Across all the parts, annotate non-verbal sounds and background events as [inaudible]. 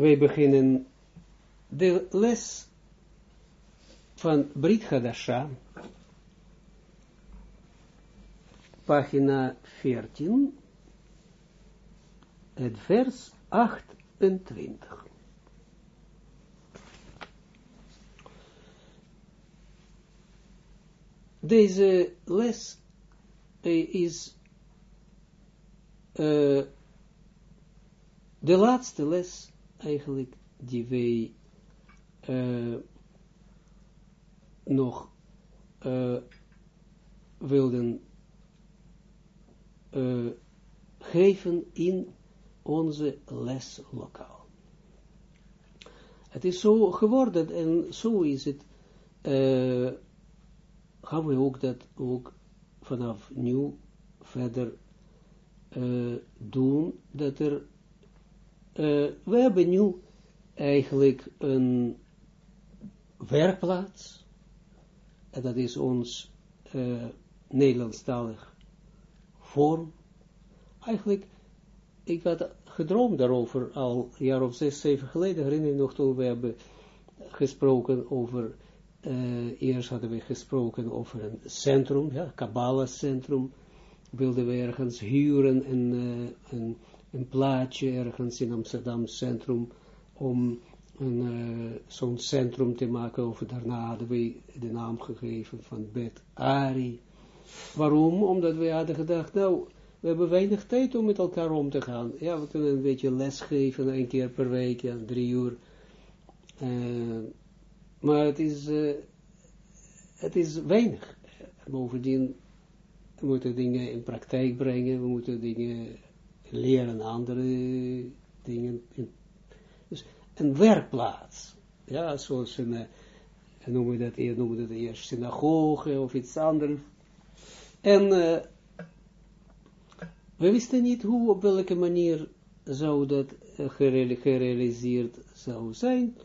wij beginnen de les van Brit Hadasha, pagina 14, het vers 28. Deze les uh, is uh, de laatste les eigenlijk die wij uh, nog wilden geven in onze leslokaal. Het is zo geworden en zo is het, gaan we ook dat ook vanaf nu verder doen, dat er, uh, we hebben nu eigenlijk een werkplaats, en dat is ons uh, Nederlandstalig vorm. Eigenlijk, ik had gedroomd daarover al een jaar of zes, zeven geleden, herinner je nog toen we hebben gesproken over, uh, eerst hadden we gesproken over een centrum, ja, Kabbalah centrum, wilden we ergens huren en een plaatje ergens in Amsterdam centrum, om een uh, zo'n centrum te maken, over daarna hadden we de naam gegeven van Bet Ari. Waarom? Omdat we hadden gedacht, nou, we hebben weinig tijd om met elkaar om te gaan. Ja, we kunnen een beetje les geven, een keer per week, ja, drie uur. Uh, maar het is, uh, het is weinig. Bovendien, we moeten dingen in praktijk brengen, we moeten dingen leren, andere dingen. In, dus een werkplaats. Ja, zoals een, uh, noemen we dat, noemen we dat eerst synagoge of iets anders. En we wisten niet hoe, op welke manier zou dat gerealiseerd zou zijn.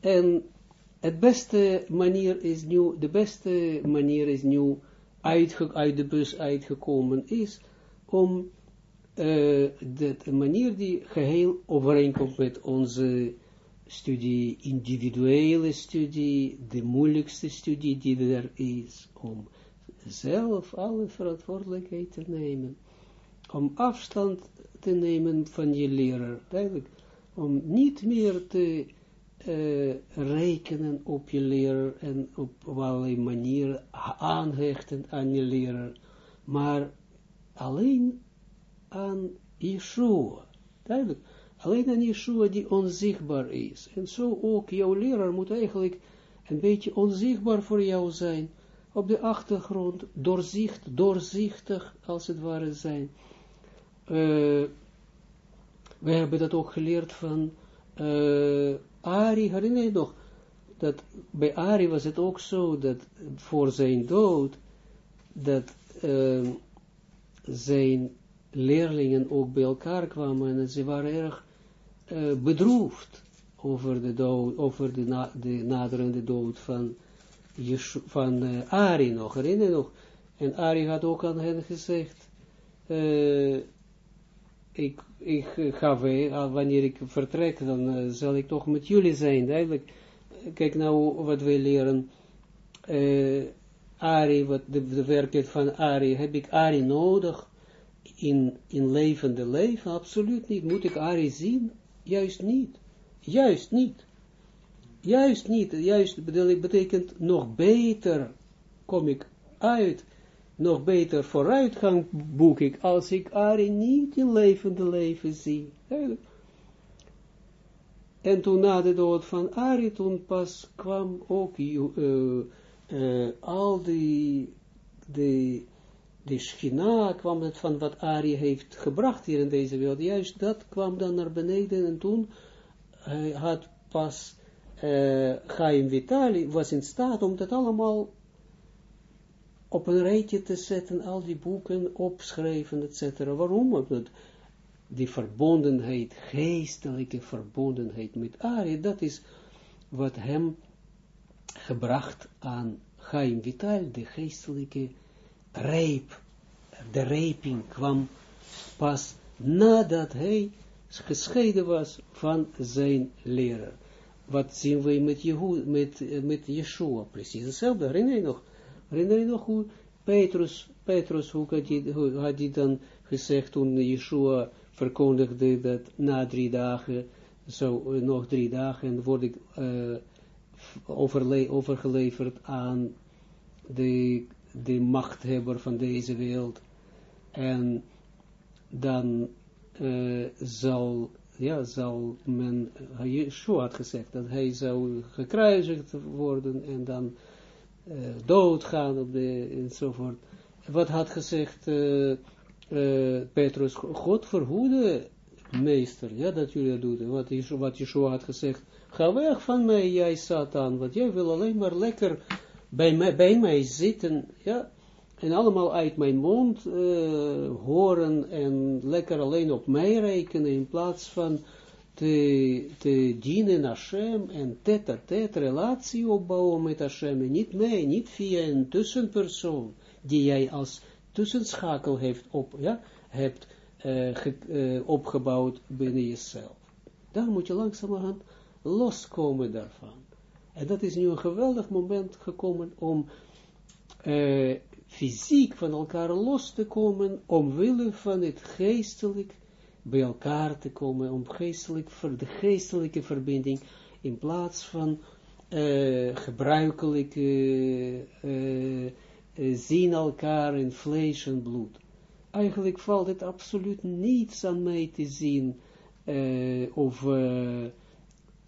En het beste manier is nu, de beste manier is nu uit de bus uitgekomen is om uh, de manier die geheel overeenkomt met onze studie, individuele studie, de moeilijkste studie die er is, om zelf alle verantwoordelijkheid te nemen om afstand te nemen van je leraar, duidelijk, om niet meer te uh, rekenen op je leraar en op allerlei manieren aanhechten aan je leraar, maar alleen aan Yeshua, duidelijk, alleen aan Yeshua die onzichtbaar is, en zo ook jouw leraar moet eigenlijk een beetje onzichtbaar voor jou zijn, op de achtergrond, doorzicht, doorzichtig als het ware zijn, we hebben dat ook geleerd van Ari, herinner je nog, dat bij Ari was het ook zo, dat voor zijn dood, dat zijn leerlingen ook bij elkaar kwamen en ze waren erg uh, bedroefd over de dood, over de, de naderende dood van, Jesu, van uh, Ari nog, herinner je nog? En Ari had ook aan hen gezegd, uh, ik, ik ga weer, wanneer ik vertrek, dan zal ik toch met jullie zijn, duidelijk. Kijk nou wat wij leren, Ari, wat de, de van Ari, heb ik Ari nodig in, in levende leven? Absoluut niet. Moet ik Ari zien? Juist niet. Juist niet. Juist niet. Juist betekent nog beter kom ik uit nog beter vooruitgang boek ik, als ik Ari niet in levende leven zie. En toen na de dood van Ari, toen pas kwam ook uh, uh, al die, de, de schina, kwam het van wat Ari heeft gebracht hier in deze wereld, juist dat kwam dan naar beneden en toen hij had pas uh, Chaim Vitali, was in staat om dat allemaal op een rijtje te zetten, al die boeken opschrijven, etc. Waarom? Omdat die verbondenheid, geestelijke verbondenheid met Ari, dat is wat hem gebracht aan Chaim Vital, de geestelijke rijp, de rijping kwam pas nadat hij gescheiden was van zijn leraar. Wat zien we met, Jehu, met, met Yeshua? Precies hetzelfde. Herinner je nog? Herinner je nog hoe Petrus, Petrus hoe had hij, hoe had hij dan gezegd toen Yeshua verkondigde dat na drie dagen, zo nog drie dagen, word ik uh, overgeleverd aan de, de machthebber van deze wereld. En dan uh, zal, ja, zal men, Yeshua had gezegd dat hij zou gekruisigd worden en dan uh, doodgaan op de, enzovoort. Wat had gezegd Petrus, God verhoede meester, ja, dat jullie dat doen. Wat, wat Yeshua had gezegd, ga weg van mij, jij Satan, want jij wil alleen maar lekker bij mij, bij mij zitten, ja, en allemaal uit mijn mond uh, horen en lekker alleen op mij rekenen, in plaats van te, te dienen Hashem en tête-à-tête relatie opbouwen met Hashem, en niet mij, niet via een tussenpersoon, die jij als tussenschakel heeft, op, ja, hebt ge, uh, opgebouwd binnen jezelf. Daar moet je langzamerhand loskomen daarvan. En dat is nu een geweldig moment gekomen om uh, fysiek van elkaar los te komen, omwille van het geestelijk bij elkaar te komen, om geestelijk, voor de geestelijke verbinding, in plaats van uh, gebruikelijke uh, zien elkaar in vlees en bloed. Eigenlijk valt het absoluut niets aan mij te zien, of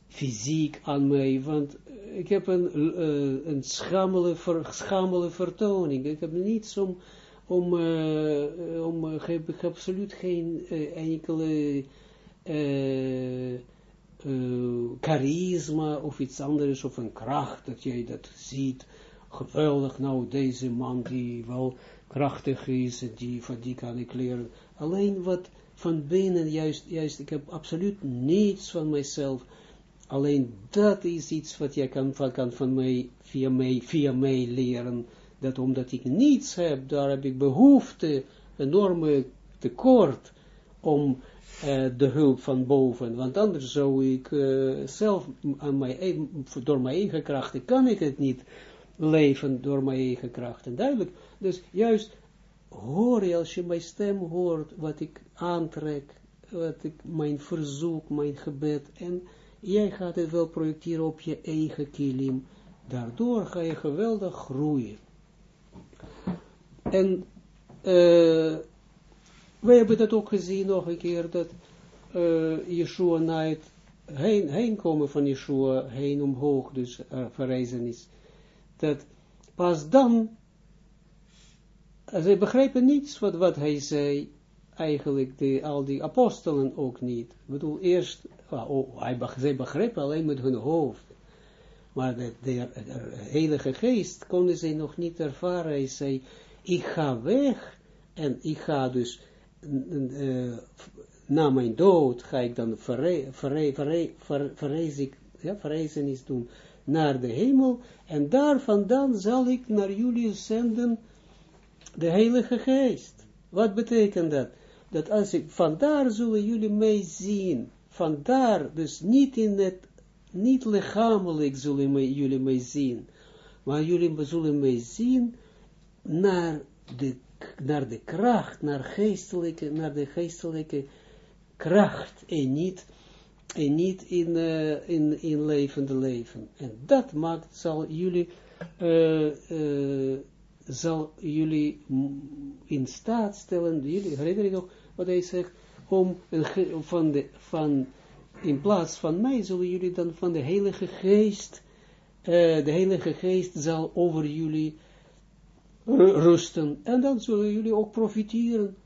fysiek aan mij, want ik heb een, uh, een schamele, ver, schamele vertoning. Ik heb niets om, om, uh, om ik heb, ik absoluut geen enkele charisma of iets anders, of een kracht, dat jij dat ziet. Geweldig, nou, deze man die wel krachtig is, die, van die kan ik leren. Alleen wat van binnen, juist, juist, ik heb absoluut niets van mijzelf Alleen dat is iets wat jij kan, van, kan van mij, via mij, via mij leren. Dat omdat ik niets heb, daar heb ik behoefte, enorme tekort om uh, de hulp van boven. Want anders zou ik uh, zelf aan mijn eigen, door mijn eigen krachten kan ik het niet leven door mijn eigen krachten. Duidelijk. Dus juist hoor je als je mijn stem hoort, wat ik aantrek, wat ik, mijn verzoek, mijn gebed en jij gaat het wel projecteren op je eigen kilim. Daardoor ga je geweldig groeien. En uh, wij hebben dat ook gezien nog een keer, dat uh, Yeshua na het heen, komen van Yeshua, heen omhoog, dus uh, is, dat pas dan, zij begrijpen niets wat, wat hij zei, eigenlijk de, al die apostelen ook niet. Ik bedoel, eerst oh, hij, zij begrepen alleen met hun hoofd. Maar de, de, Heilige Geest konden zij nog niet ervaren. Hij zei, ik ga weg en ik ga dus uh, na mijn dood ga ik dan verreizen is doen naar de hemel en daar vandaan zal ik naar jullie zenden de Heilige Geest. Wat betekent dat? Dat als ik, vandaar zullen jullie mij zien, vandaar, dus niet in het, niet lichamelijk zullen jullie mij zien, maar jullie zullen mij zien naar de, naar de kracht, naar geestelijke, naar de geestelijke kracht en niet, en niet in, uh, in, in levende leven. En dat maakt, zal jullie, uh, zal jullie in staat stellen, jullie, herinner je nog wat hij zegt, om van de, van, in plaats van mij zullen jullie dan van de Heilige Geest, uh, de Heilige Geest zal over jullie rusten, en dan zullen jullie ook profiteren.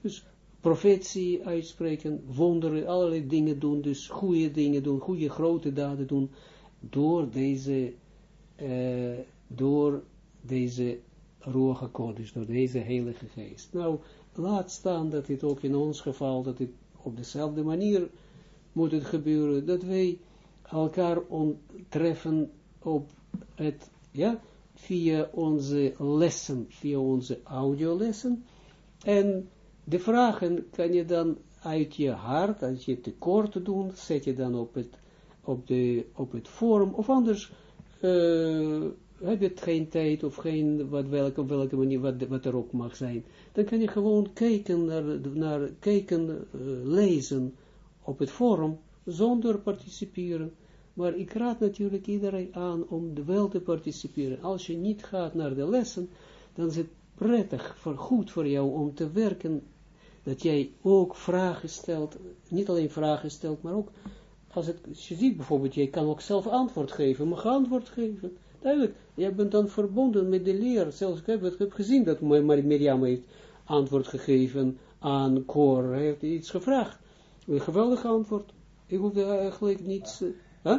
Dus profetie uitspreken, wonderen, allerlei dingen doen, dus goede dingen doen, goede grote daden doen, door deze, uh, door deze Roge Kodesh, door deze Heilige Geest. Nou, laat staan dat dit ook in ons geval, dat het op dezelfde manier moet het gebeuren, dat wij elkaar onttreffen op het, ja, via onze lessen, via onze audiolessen, en de vragen kan je dan uit je hart, als je tekort doet, zet je dan op het, op de, op het forum, of anders uh, heb je geen tijd, of geen, wat, welke, welke manier, wat, wat er ook mag zijn, dan kan je gewoon kijken naar, naar kijken, uh, lezen op het forum, zonder participeren. Maar ik raad natuurlijk iedereen aan om wel te participeren. Als je niet gaat naar de lessen, dan is het prettig, voor, goed voor jou om te werken, dat jij ook vragen stelt, niet alleen vragen stelt, maar ook, als, het, je ziet bijvoorbeeld, jij kan ook zelf antwoord geven, mag antwoord geven. Duidelijk, jij bent dan verbonden met de leer. Zelfs ik heb, heb gezien dat Miriam heeft antwoord gegeven aan Cor, hij heeft iets gevraagd. Een geweldig antwoord. Ik hoefde eigenlijk niets... Uh, huh?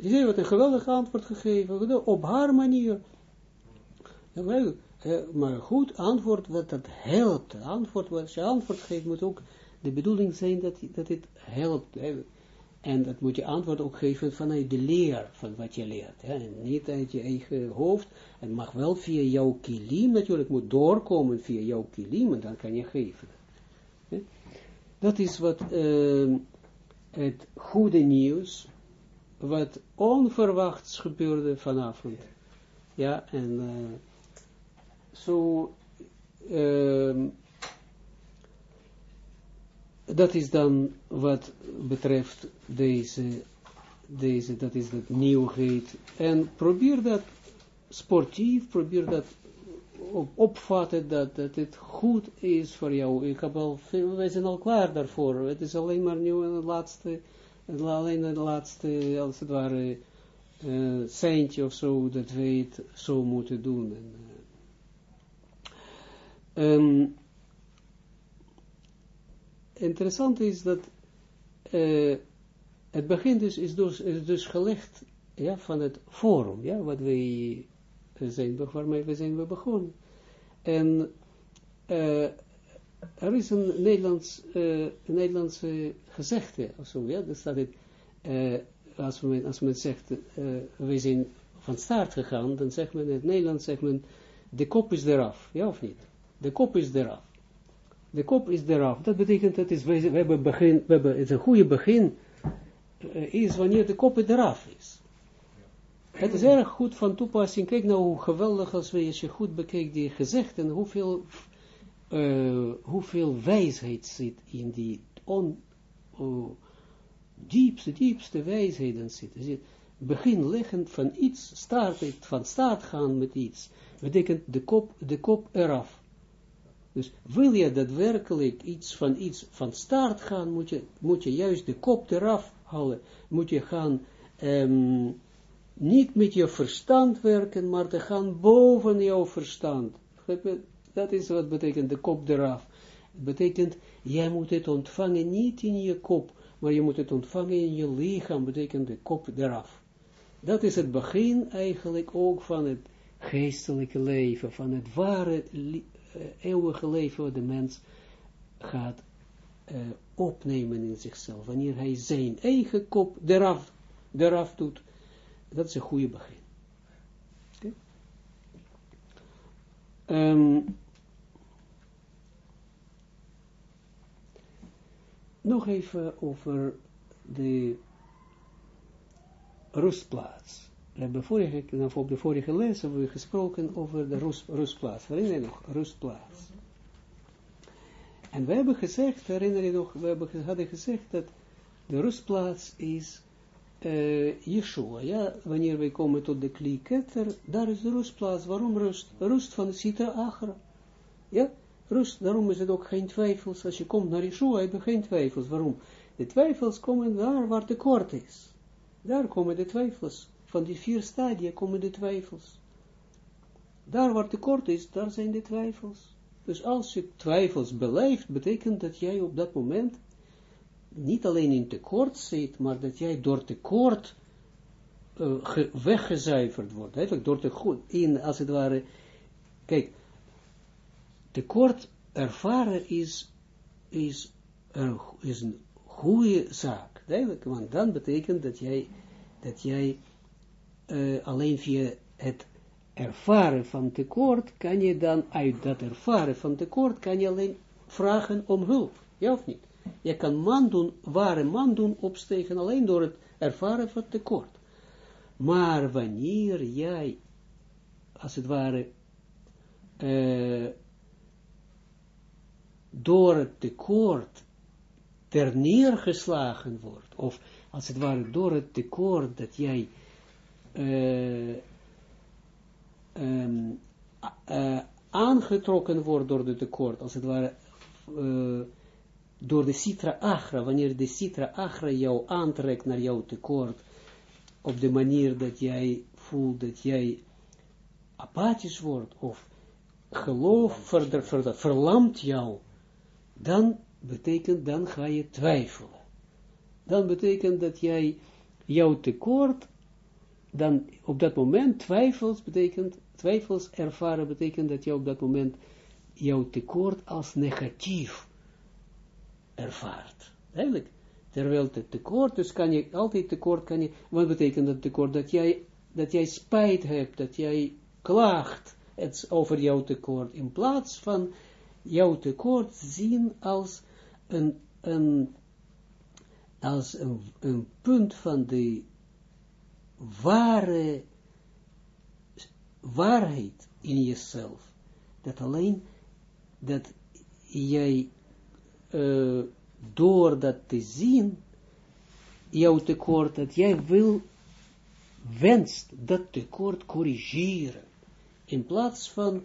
Ze heeft een geweldig antwoord gegeven, op haar manier. Ja, maar goed, antwoord wat dat helpt. Antwoord, wat je antwoord geeft, moet ook de bedoeling zijn dat, dat het helpt. En dat moet je antwoord ook geven vanuit de leer van wat je leert. Hè? En niet uit je eigen hoofd. Het mag wel via jouw kilim natuurlijk, moet doorkomen via jouw kilim en dan kan je geven. Dat is wat uh, het goede nieuws, wat onverwachts gebeurde vanavond. Ja, en uh, zo, uh, dat is dan wat betreft deze, deze dat is het nieuwheid. En probeer dat sportief, probeer dat op, opvatten dat, dat het goed is voor jou. Ik heb al veel, wij zijn al klaar daarvoor. Het is alleen maar nu een laatste, alleen een laatste, als het ware, uh, seintje of zo, dat wij het zo moeten doen. En, uh, um, interessant is dat uh, het begin dus is, dus is dus gelegd ja, van het forum, ja, wat wij zijn, waarmee we zijn we begonnen. En uh, er is een Nederlands, uh, Nederlandse gezegde, of zo, ja, dat staat het, als, men, als men zegt, we zijn van start gegaan, dan zegt men in het Nederlands, zegt men, de kop is eraf, ja of niet? De kop is eraf. De kop is eraf. Dat betekent, dat is, we, hebben begin, we hebben, het een goede begin, is wanneer de kop eraf is. Het is erg goed van toepassing. Kijk nou hoe geweldig als we, als je goed bekijkt die gezegden, hoeveel, uh, hoeveel wijsheid zit in die on, uh, diepste, diepste wijsheden. Zit begin leggen van iets, start, van start gaan met iets, betekent de kop, de kop eraf. Dus wil je daadwerkelijk iets van iets van start gaan, moet je, moet je juist de kop eraf halen. Moet je gaan um, niet met je verstand werken, maar te gaan boven jouw verstand. Dat is wat betekent de kop eraf. Het betekent, jij moet het ontvangen niet in je kop, maar je moet het ontvangen in je lichaam, betekent de kop eraf. Dat is het begin eigenlijk ook van het geestelijke leven, van het ware eeuwige leven de mens gaat uh, opnemen in zichzelf. Wanneer hij zijn eigen kop eraf, eraf doet, dat is een goede begin. Okay. Ehm, nog even over de rustplaats. Hebben vorige, op de vorige les hebben we gesproken over de rust, rustplaats. Herinner je nog? Rustplaats. En we hebben gezegd, herinner je nog, we hebben, hadden gezegd dat de rustplaats is uh, Yeshua, ja, wanneer wij komen tot de klieketter, daar is de rustplaats. Waarom rust? Rust van Sita Achra. Ja, rust, daarom is het ook geen twijfels. Als je komt naar Yeshua, heb je geen twijfels. Waarom? De twijfels komen daar waar tekort is. Daar komen de twijfels. Van die vier stadia komen de twijfels. Daar waar tekort is, daar zijn de twijfels. Dus als je twijfels beleeft, betekent dat jij op dat moment niet alleen in tekort zit, maar dat jij door tekort uh, weggezuiverd wordt. Eigenlijk door tekort, in, als het ware, kijk, tekort ervaren is, is, is een goede zaak. Want dan betekent dat jij, dat jij uh, alleen via het ervaren van tekort, kan je dan uit dat ervaren van tekort, kan je alleen vragen om hulp. Ja of niet? Je kan man doen, ware man doen opstegen alleen door het ervaren van tekort. Maar wanneer jij, als het ware, uh, door het tekort ter neergeslagen wordt, of als het ware door het tekort dat jij uh, um, uh, aangetrokken wordt door het tekort, als het ware uh, door de citra agra, wanneer de citra agra jou aantrekt naar jouw tekort, op de manier dat jij voelt dat jij apathisch wordt, of geloof ver, ver, verlamt jou, dan betekent, dan ga je twijfelen. Dan betekent dat jij jouw tekort, dan op dat moment twijfels betekent, twijfels ervaren betekent dat je op dat moment jouw tekort als negatief ervaart. Eigenlijk. Terwijl het tekort, dus kan je altijd tekort, kan je, wat betekent dat tekort? Dat jij, dat jij spijt hebt, dat jij klaagt het, over jouw tekort, in plaats van jouw tekort zien als een, als een punt van de ware waarheid in jezelf. Dat alleen dat jij uh, door dat te zien, jouw tekort, dat jij wil, wenst dat tekort corrigeren. In plaats van,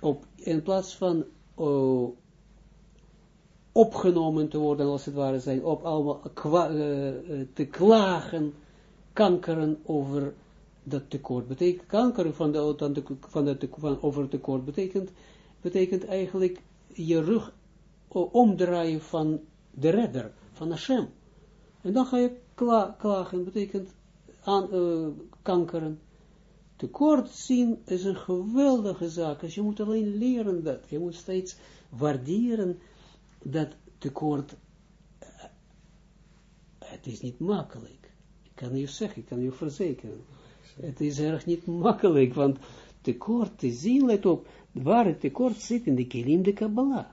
op, in plaats van uh, opgenomen te worden, als het ware zijn, op allemaal uh, te klagen, kankeren over dat tekort. Betekent, kankeren van de, van de, van de, van, over tekort betekent, betekent eigenlijk je rug omdraaien van de redder, van Hashem. En dan ga je kla klagen, betekent aan, uh, kankeren. Tekort zien is een geweldige zaak. Dus je moet alleen leren dat. Je moet steeds waarderen dat tekort. Uh, het is niet makkelijk. Kan je zeggen, ik kan je verzekeren. Het is erg niet makkelijk, want tekort te zien, let op, waar het tekort zit in de kilim de Kabbalah.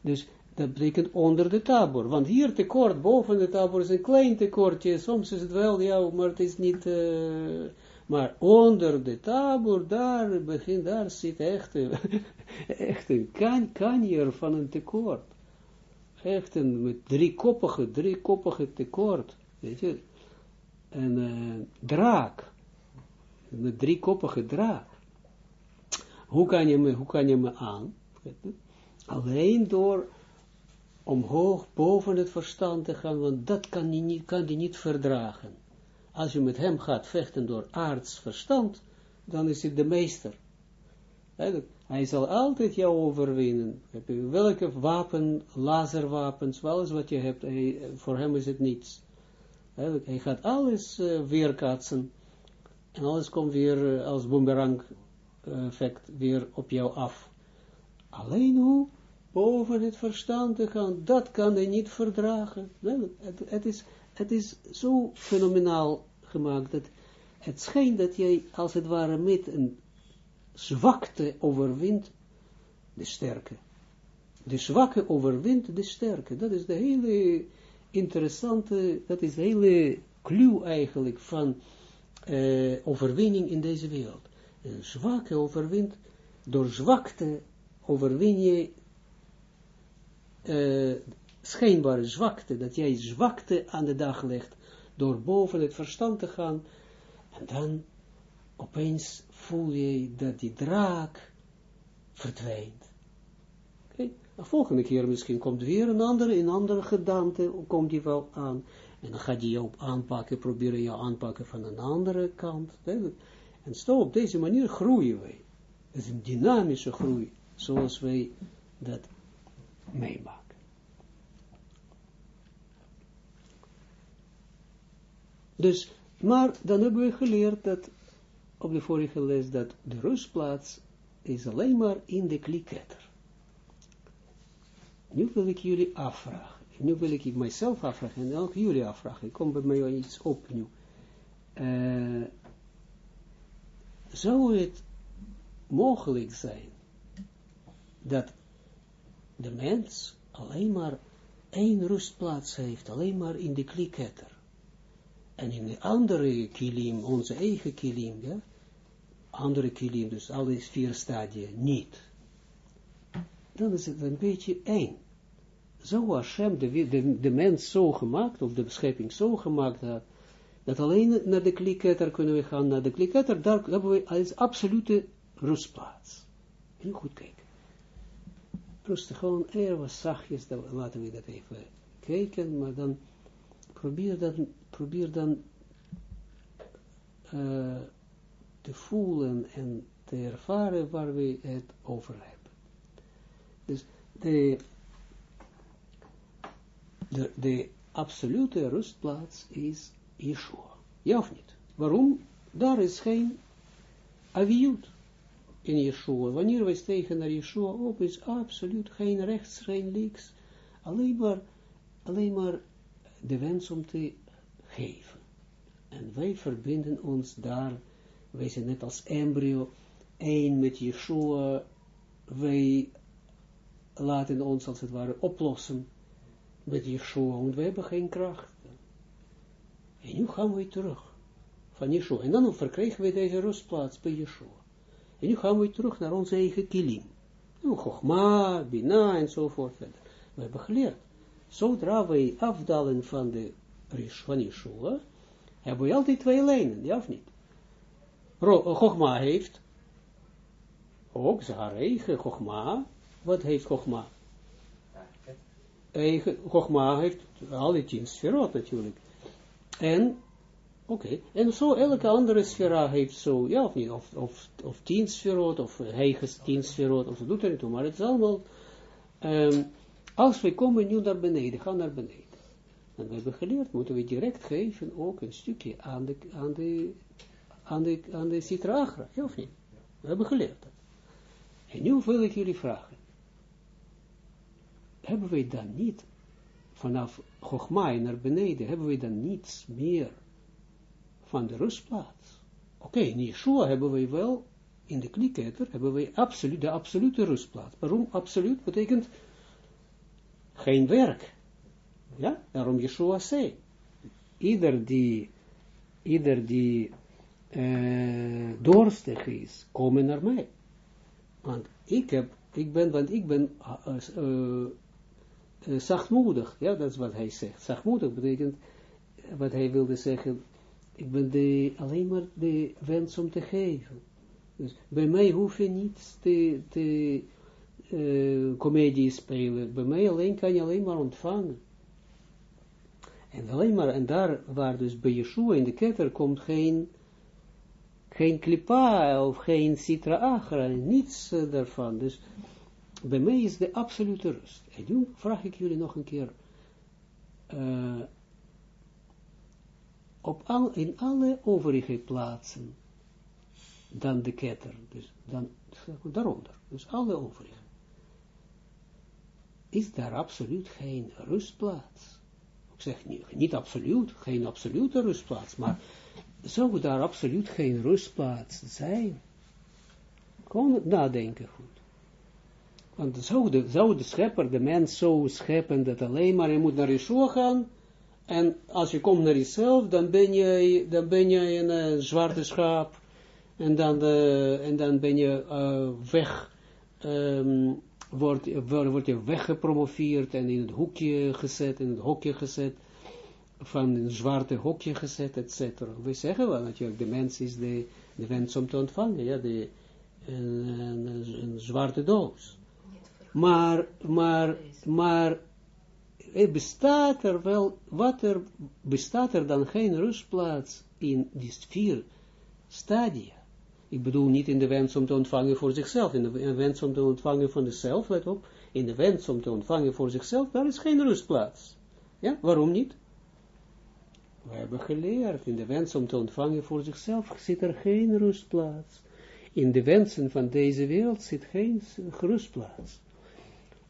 Dus dat betekent onder de tabor. Want hier tekort, boven de tabor is een klein tekortje. Soms is het wel, ja, maar het is niet... Uh, maar onder de tabor, daar begint, daar zit echt, [laughs] echt een kan, kanjer van een tekort. Echt een met driekoppige, driekoppige tekort. Weet je. Een uh, draak. Met driekoppige draak. Hoe kan je me, hoe kan je me aan? Alleen door omhoog boven het verstand te gaan, want dat kan hij niet, kan die niet verdragen. Als je met hem gaat vechten door aards verstand, dan is hij de meester. Hij zal altijd jou overwinnen. Welke wapen, laserwapens, alles wat je hebt, voor hem is het niets. Hij gaat alles uh, weerkaatsen. En alles komt weer uh, als boomerang effect weer op jou af. Alleen hoe? boven het verstand te gaan, dat kan hij niet verdragen. het, het, is, het is zo fenomenaal gemaakt, dat het schijnt dat jij als het ware met een zwakte overwint de sterke. De zwakke overwint de sterke. Dat is de hele interessante, dat is de hele clue eigenlijk van uh, overwinning in deze wereld. Een zwakke overwint, door zwakte overwin je uh, schijnbare zwakte, dat jij zwakte aan de dag legt, door boven het verstand te gaan, en dan opeens voel je dat die draak verdwijnt. Volgende keer misschien komt weer een andere, een andere gedaante, komt die wel aan, en dan gaat die jou aanpakken, proberen jou aanpakken van een andere kant. En zo op deze manier groeien wij. Het is een dynamische groei, zoals wij dat meemaken. Dus, maar dan hebben we geleerd dat, op de vorige les, dat de rustplaats is alleen maar in de kliketter. Nu wil ik jullie afvragen. Nu wil ik mijzelf afvragen en ook jullie afvragen. Ik kom bij mij iets op. Uh, zou het mogelijk zijn dat de mens alleen maar één rustplaats heeft, alleen maar in de kliketter. En in de andere kilim, onze eigen kilim, andere kilim, dus alle vier stadia, niet. Dan is het een beetje één. Zo Hashem de, de, de mens zo gemaakt, of de schepping zo gemaakt had, dat alleen naar de kliketter kunnen we gaan, naar de kliketter, daar hebben we als absolute rustplaats. Heel goed kijken. Rustig, gewoon even zachtjes, dan laten we dat even kijken, maar dan probeer dan, probeer dan uh, te voelen en te ervaren waar we het over hebben. Dus de, de, absolute rustplaats is Yeshua. Ja of niet? Waarom? Daar is geen aviut in Yeshua. Wanneer wij stegen naar Yeshua op, is absoluut geen rechts, geen links. Alleen maar, alleen maar de wens om te geven. En wij verbinden ons daar, wij zijn net als embryo, één met Yeshua, wij laten ons als het ware oplossen met Yeshua, want wij hebben geen kracht. En nu gaan we terug van Yeshua. En dan verkrijgen we deze rustplaats bij Yeshua. En nu gaan we terug naar onze eigen kilim. Nou, Chogma, Bina enzovoort. We hebben geleerd. Zodra wij afdalen van de van Yeshua, hebben we altijd twee lijnen, ja of niet? Chogma heeft ook zijn eigen Chogma. Wat heeft Chogma? Eigen, Chogma heeft alle tien sferot natuurlijk. En Oké, en zo elke andere sfera heeft zo, ja of niet, of, of, of tien sferot, of heiges tien sferot, of zo doet er niet toe, maar het is allemaal, um, als we komen nu naar beneden, gaan naar beneden, en we hebben geleerd, moeten we direct geven ook een stukje aan de, aan de, aan de, aan de Agra, ja of niet? We hebben geleerd dat. En nu wil ik jullie vragen, hebben wij dan niet, vanaf Chogmai naar beneden, hebben we dan niets meer van de rustplaats. Oké, in Yeshua hebben wij wel, in de kliketter, hebben wij de absolute rustplaats. Waarom absoluut? Betekent geen werk. Ja, daarom Yeshua zei, ieder die, ieder die uh, is, komen naar mij. Want ik heb, ik ben, want ik ben uh, uh, zachtmoedig, ja, dat is wat hij zegt. Zachtmoedig betekent, wat hij wilde zeggen, ik ben de, alleen maar de wens om te geven. Dus bij mij hoef je niet te, te uh, comedie spelen. Bij mij alleen kan je alleen maar ontvangen. En alleen maar, en daar waar dus bij Yeshua in de ketter komt geen, geen klipa of geen citra agra, niets daarvan. Dus bij mij is de absolute rust. En nu vraag ik jullie nog een keer, uh, op al, in alle overige plaatsen dan de ketter, dus dan daaronder, dus alle overige. Is daar absoluut geen rustplaats? Ik zeg niet, niet absoluut, geen absolute rustplaats, maar zou daar absoluut geen rustplaats zijn? Gewoon nadenken goed. Want zou de, zou de schepper, de mens zo scheppen dat alleen maar hij moet naar Yeshua gaan, en als je komt naar jezelf, dan ben je, dan ben je een uh, zwarte schaap. En dan, en dan ben je uh, weg, um, wordt word je weggepromoveerd en in het hoekje gezet, in het hokje gezet, van een zwarte hokje gezet, etc. We zeggen wel natuurlijk, de mens is de, de wens om te ontvangen, ja, de, een zwarte doos. Maar, maar, maar, er bestaat er wel, wat er, bestaat er dan geen rustplaats in die vier stadia. Ik bedoel niet in de wens om te ontvangen voor zichzelf, in de wens om te ontvangen van de zelf, let op, in de wens om te ontvangen voor zichzelf, daar is geen rustplaats. Ja, waarom niet? We hebben geleerd, in de wens om te ontvangen voor zichzelf zit er geen rustplaats. In de wensen van deze wereld zit geen rustplaats.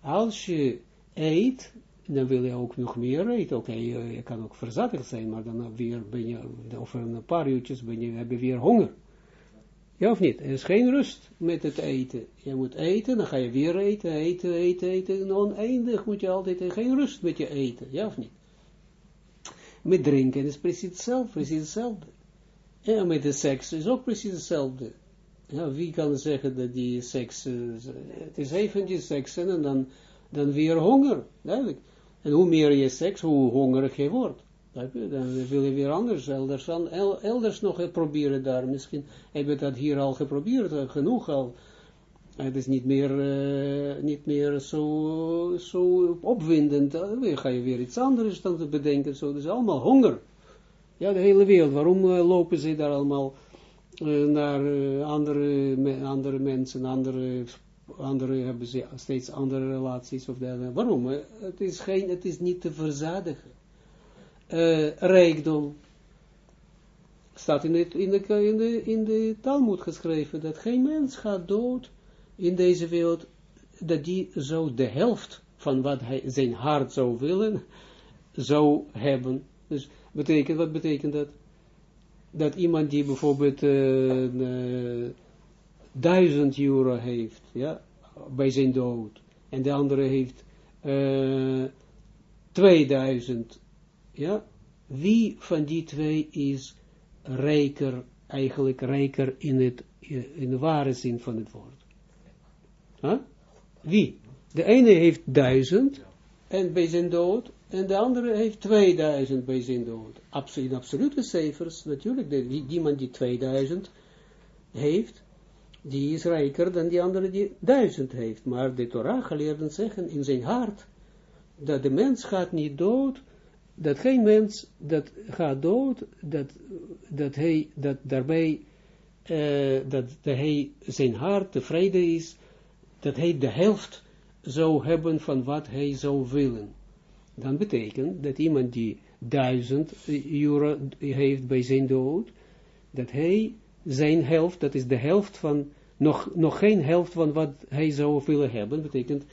Als je eet, dan wil je ook nog meer eten. Oké, je, kan ook verzadigd zijn, maar dan weer ben je, over een paar uurtjes ben je, heb je weer honger. Ja of niet? Er is geen rust met het eten. Je moet eten, dan ga je weer eten, eten, eten, eten. En oneindig moet je altijd, geen rust met je eten. Ja of niet? Met drinken is precies hetzelfde, precies hetzelfde. En met de seks is ook precies hetzelfde. Ja, wie kan zeggen dat die seks, uh, het is eventjes seks en dan, dan weer honger, duidelijk. En hoe meer je seks, hoe hongerig je wordt. Dan wil je weer anders, elders, elders nog proberen daar. Misschien heb je dat hier al geprobeerd, eh, genoeg al. Het is niet meer, niet meer zo, zo opwindend. Dan ga je weer iets anders dan te bedenken. Zo, dus allemaal honger. Ja, de hele wereld. Waarom lopen ze daar allemaal naar andere, me, andere mensen, andere, andere hebben ze steeds andere relaties of dergelijke. Waarom? Het is, geen, het is niet te verzadigen uh, rijkdom. Staat in, het, in, de, in, de, in de Talmud geschreven, dat geen mens gaat dood in deze wereld, dat die zo de helft van wat hij, zijn hart zou willen, zou hebben. Dus betekent, wat betekent dat? Dat iemand die bijvoorbeeld uh, duizend euro heeft, ja, bij zijn dood, en de andere heeft uh, 2000 ja, wie van die twee is rijker, eigenlijk rijker in, het, in de ware zin van het woord? Wie? De ene heeft duizend en bij zijn dood, en de andere heeft 2000 bij zijn dood. in absolute cijfers, natuurlijk, die, die man die 2000 heeft, die is rijker dan die andere die 1000 heeft. Maar de Torah geleerden zeggen in zijn hart, dat de mens gaat niet dood dat geen mens dat gaat dood, dat, dat hij, dat daarbij, uh, dat, dat hij zijn hart tevreden is, dat hij de helft zou hebben van wat hij zou willen. Dan betekent dat iemand die duizend euro heeft bij zijn dood, dat hij zijn helft, dat is de helft van, nog, nog geen helft van wat hij zou willen hebben, betekent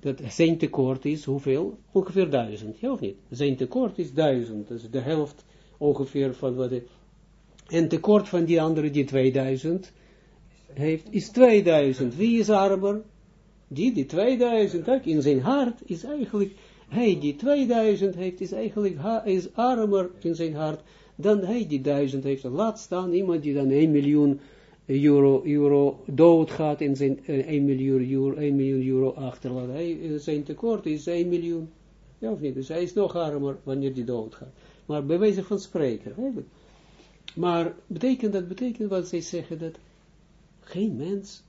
dat zijn tekort is, hoeveel? Ongeveer duizend, ja of niet? Zijn tekort is duizend, dus de helft ongeveer van wat de, en tekort van die andere die 2000 heeft, is 2000. Wie is armer? Die, die 2000, kijk, in zijn hart is eigenlijk, hij die 2000 heeft, is eigenlijk, is armer in zijn hart, dan hij die 1000 heeft. Laat staan iemand die dan 1 miljoen euro, euro doodgaat in zijn uh, 1, miljoen euro, 1 miljoen euro achterlaat. Hij, eh, zijn tekort is 1 miljoen. Ja of niet? Dus hij is nog armer wanneer die doodgaat. Maar bij wijze van spreken. Maar betekent dat, betekent wat zij zeggen, dat geen mens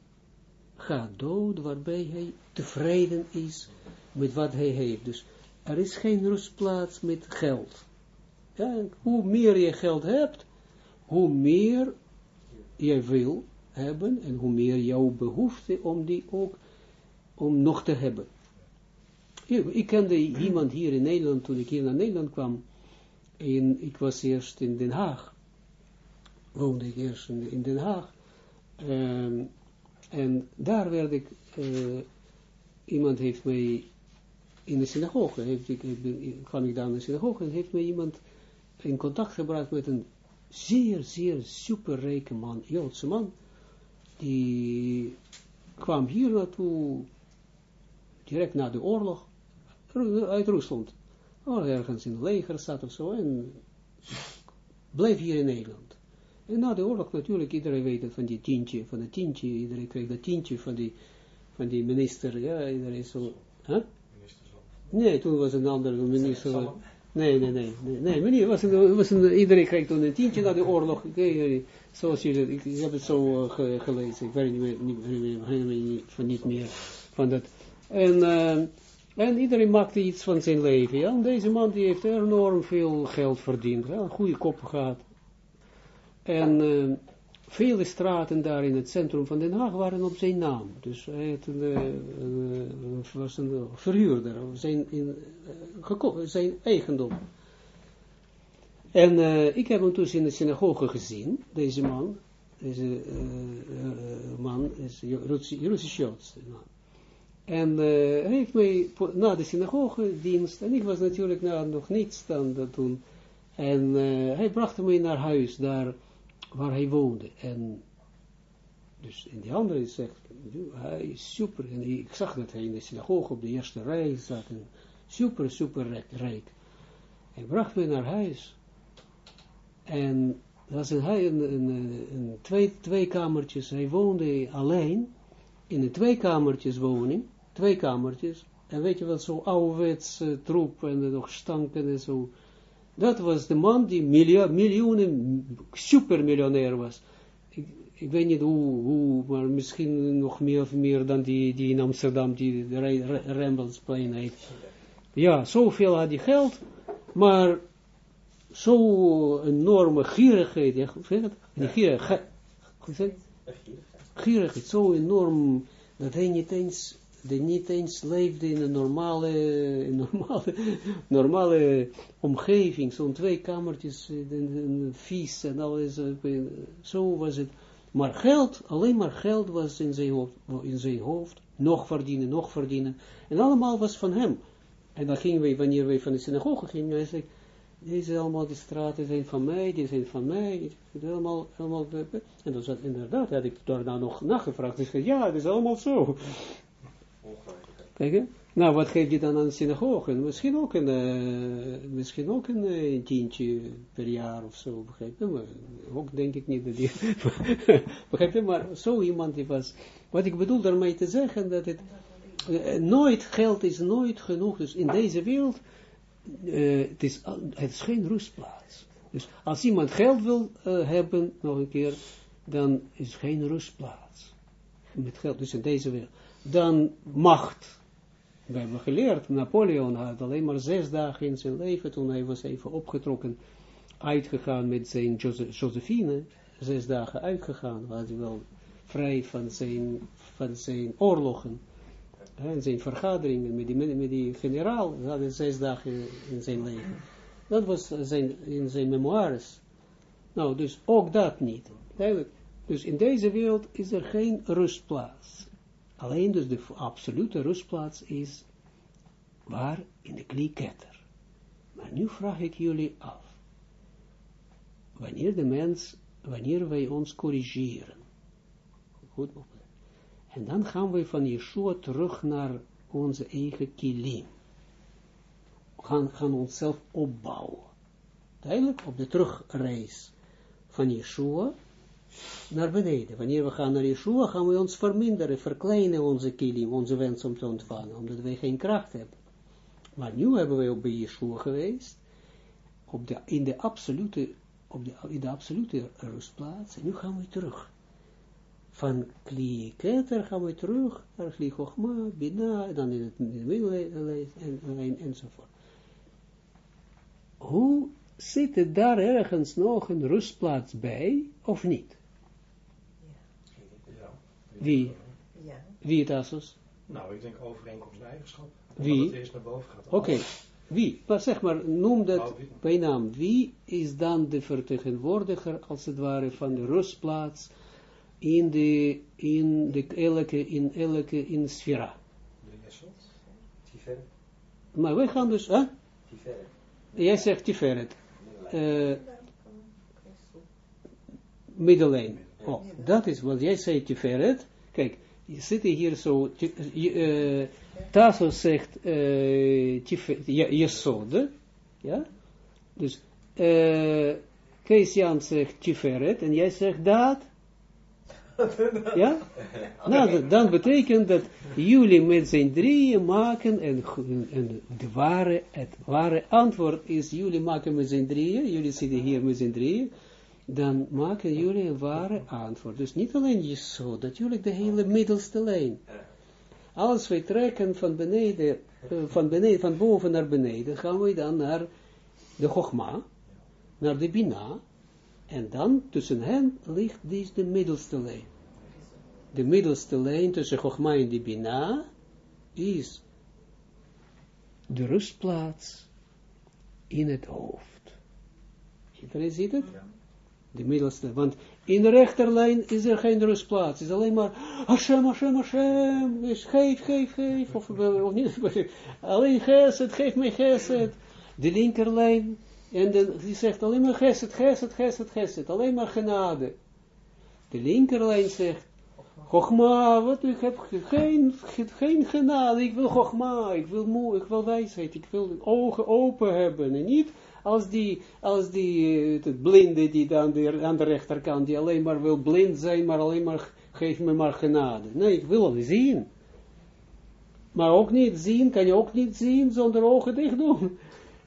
gaat dood waarbij hij tevreden is met wat hij heeft. Dus er is geen rustplaats met geld. Ja, hoe meer je geld hebt, hoe meer je wil hebben en hoe meer jouw behoefte om die ook, om nog te hebben. Ik kende iemand hier in Nederland, toen ik hier naar Nederland kwam, en ik was eerst in Den Haag, woonde ik eerst in, Den Haag, ehm, en daar werd ik, uh, iemand heeft mij in de synagoge, ik, kwam ik daar in de synagoge en heeft mij iemand in contact gebracht met een zeer, zeer superrijke man, Joodse man, die kwam hier naartoe, direct na de oorlog, uit Rusland. Oh, ergens in het leger zat of zo, en bleef hier in Nederland. En na de oorlog natuurlijk, iedereen weet het van die tientje, van het tientje, iedereen kreeg dat tientje van die, van die minister, ja, iedereen zo, huh? Nee, toen was een andere minister. Nee, nee, nee, nee, nee meneer, was een, was een, iedereen kreeg toen een tientje na de oorlog, okay, zoals jullie, ik, ik heb het zo uh, ge, gelezen, ik weet niet meer, niet, niet, van niet meer van dat. En, uh, en iedereen maakte iets van zijn leven, ja, en deze man die heeft enorm veel geld verdiend, ja, een goede kop gehad. En uh, vele straten daar in het centrum van Den Haag waren op zijn naam. Dus hij een, een, was een verhuurder, zijn, in, zijn eigendom. En ik heb hem dus in de synagoge gezien, deze man, deze man is Russisch Joods. En hij heeft mij na de synagoge dienst, en ik was natuurlijk nou, nog niets dan dat toen, en hij bracht mij naar huis daar waar hij woonde. En Dus in die andere zegt, hij is super, en ik zag dat hij in de synagoge op de eerste rij zat, en super, super rijk. Hij bracht me naar huis, en dat was hij een, een, een, twee, twee kamertjes, hij woonde alleen, in een twee kamertjes woning, twee kamertjes, en weet je wat, zo ouderwets uh, troep, en nog stanken en zo, dat was de man die miljoen, miljoenen, supermiljonair was, ik weet niet hoe, hoe, maar misschien nog meer of meer dan die, die in Amsterdam, die Rembrandtsplein heet. Ja, zoveel had hij geld, maar zo enorme gierigheid, ja, hoe zeg het? Die gierigheid, gierigheid, zo enorm, dat hij niet eens, dat niet eens leefde in een normale, normale, [laughs] normale omgeving, zo'n twee kamertjes, een vies en alles, zo was het maar geld, alleen maar geld was in zijn hoofd, in zijn hoofd nog verdienen, nog verdienen. En allemaal was van hem. En dan gingen we, wanneer wij van de synagoge gingen, hij zei, deze allemaal, die straten zijn van mij, die zijn van mij, die allemaal, allemaal, en dat was inderdaad, had ik daarna nog nagevraagd, zei, ja, het is allemaal zo. Kijk, nou, wat geef je dan aan de synagoge? Misschien ook een, uh, misschien ook een uh, tientje per jaar of zo, begrijp je? Maar ook denk ik niet dat die? [laughs] Maar zo iemand die was, wat ik bedoel daarmee te zeggen, dat het uh, nooit, geld is nooit genoeg, dus in deze wereld, het, is, het is geen rustplaats. Dus als iemand geld wil hebben, nog een keer, dan is geen rustplaats. Met geld, dus in deze wereld. Dan macht, we hebben geleerd, Napoleon had alleen maar zes dagen in zijn leven, toen hij was even opgetrokken, uitgegaan met zijn Josephine, zes dagen uitgegaan, was hij wel vrij van zijn, van zijn oorlogen, en zijn vergaderingen met die, met die generaal, hij zes dagen in zijn leven. Dat was zijn, in zijn memoires. Nou, dus ook dat niet. Dus in deze wereld is er geen rustplaats. Alleen dus de absolute rustplaats is waar in de klieketter. Maar nu vraag ik jullie af. Wanneer de mens, wanneer wij ons corrigeren. Goed En dan gaan we van Yeshua terug naar onze eigen kilim. Gaan, gaan onszelf opbouwen. Duidelijk op de terugreis van Yeshua naar beneden. Wanneer we gaan naar Yeshua, gaan we ons verminderen, verkleinen onze kilim, onze wens om te ontvangen, omdat wij geen kracht hebben. Maar nu hebben we op bij Yeshua geweest, op de, in de absolute, op de, in de absolute rustplaats, en nu gaan we terug. Van Kli Keter gaan we terug naar Kli Chochma, Bina, dan in het middenlijn en, enzovoort. Hoe zit er daar ergens nog een rustplaats bij, of niet? Wie? Ja. Wie het Asos? Nou, ik denk overeenkomst eigenschap. Wie? Het eerst naar boven gaat. Oké. Wie? Maar zeg maar, noem dat oh, bij naam. Wie is dan de vertegenwoordiger, als het ware, van de rustplaats in de, in de elke, in elke, in sfera? De? Tiferet. Maar wij gaan dus, hè? Tiferet. Jij zegt Tiferet. Uh, middellijn. Oh, dat is wat jij zei, Tiferet. Kijk, je zit hier zo, uh, Tasso zegt uh, Jesode, ja, dus uh, Jan zegt Tiferet, en jij zegt dat, [laughs] ja, nou, dan betekent dat jullie met zijn drieën maken, en, en de ware, het ware antwoord is, jullie maken met zijn drieën, jullie zitten hier met zijn drieën, dan maken jullie een ware antwoord. Dus niet alleen je zo, natuurlijk de hele middelste lijn. Als wij trekken van beneden, uh, van beneden, van boven naar beneden, gaan we dan naar de Chogma, naar de Bina, en dan tussen hen ligt deze de middelste lijn. De middelste lijn tussen Chogma en de Bina is de rustplaats in het hoofd. Iedereen ziet het? De middelste, want in de rechterlijn is er geen rustplaats, is alleen maar Hashem, Hashem, Hashem, dus geef, geef, geef, of, of niet, [laughs] alleen geset, geef mij geset, de linkerlijn, en de, die zegt alleen maar geset, geset, geset, geset, alleen maar genade. De linkerlijn zegt, Chogma, wat, ik heb ge- geen, ge- geen genade, ik wil Chogma, ik wil moe, ik wil wijsheid, ik wil ogen open hebben, en niet als die, als die eh, het blinde die de, aan de rechterkant, die alleen maar wil blind zijn, maar alleen maar, geef me maar genade. Nee, ik wil zien. Maar ook niet zien, kan je ook niet zien zonder ogen dicht doen.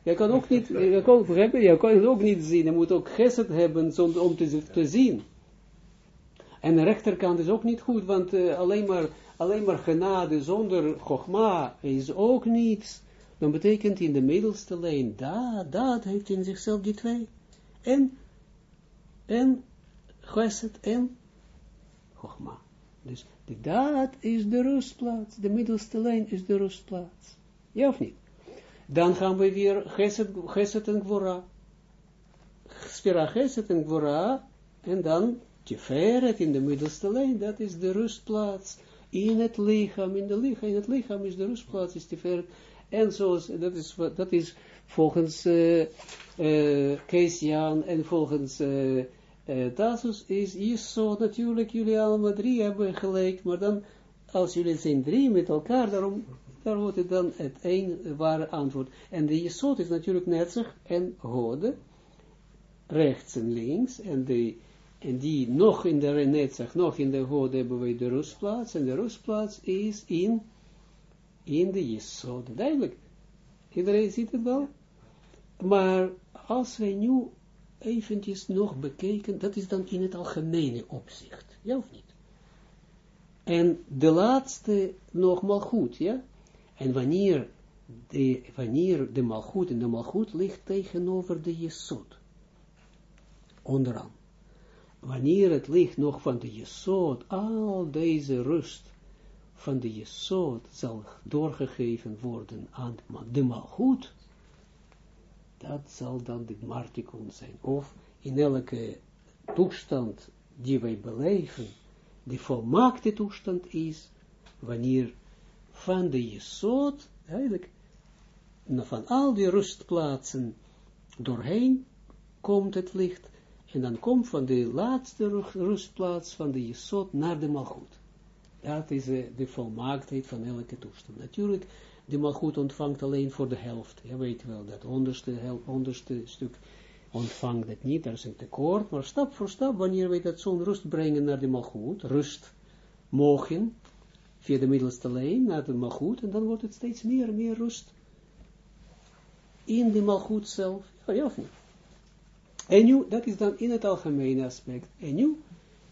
Je kan ook niet, je kan, je, kan ook niet zien, je moet ook geset hebben zonder, om te, zien. En de rechterkant is ook niet goed, want eh, alleen, maar, alleen maar genade zonder chogma is ook niets. Dan betekent in de middelste lijn, dat, dat heeft in zichzelf die twee. En, en, geset en chogma. Dus daad is de rustplaats, de middelste lijn is de rustplaats. Ja of niet? Dan gaan we weer geset en gwora. Spira geset en gwora, en dan Tiferet in de middelste lijn, dat is de rustplaats in het lichaam, in, de lichaam, in het lichaam is de rustplaats, is Tiferet. En zoals, dat is, dat is volgens uh, uh, en volgens uh, uh, Tasus is Jeso natuurlijk, jullie allemaal drie hebben gelijk, maar dan, als jullie zijn drie met elkaar, daarom, daar wordt het dan het één ware antwoord. En de Jesot is natuurlijk Netzig en Hode, rechts en links, en de en die nog in de Renetzach, nog in de Hode hebben we de rustplaats, en de rustplaats is in, in de Jesod. Duidelijk. Iedereen ziet het wel? Maar als wij nu eventjes nog bekeken, dat is dan in het algemene opzicht. Ja of niet? En de laatste nog mal goed, ja? En wanneer de, wanneer de malgoed en de malgoed ligt tegenover de Jesod. Onderaan wanneer het licht nog van de Jesod, al deze rust van de Jesod zal doorgegeven worden aan de Malchut, dat zal dan de Martikon zijn. Of in elke toestand die wij beleven, de volmaakte toestand is, wanneer van de Jesod, eigenlijk, van al die rustplaatsen doorheen komt het licht, en dan komt van de laatste rustplaats van de Jesod naar de Malchut. Dat is uh, de volmaaktheid van elke toestand. Natuurlijk, de Malchut ontvangt alleen voor de helft. Je weet wel, dat onderste, helft, onderste stuk ontvangt het niet, daar is een tekort, maar stap voor stap, wanneer wij dat zo'n rust brengen naar de Malchut, rust mogen, via de middelste lijn naar de Malchut, en dan wordt het steeds meer en meer rust in de Malchut zelf. Ja, ja of niet? En nu, dat is dan in het algemene aspect. En nu,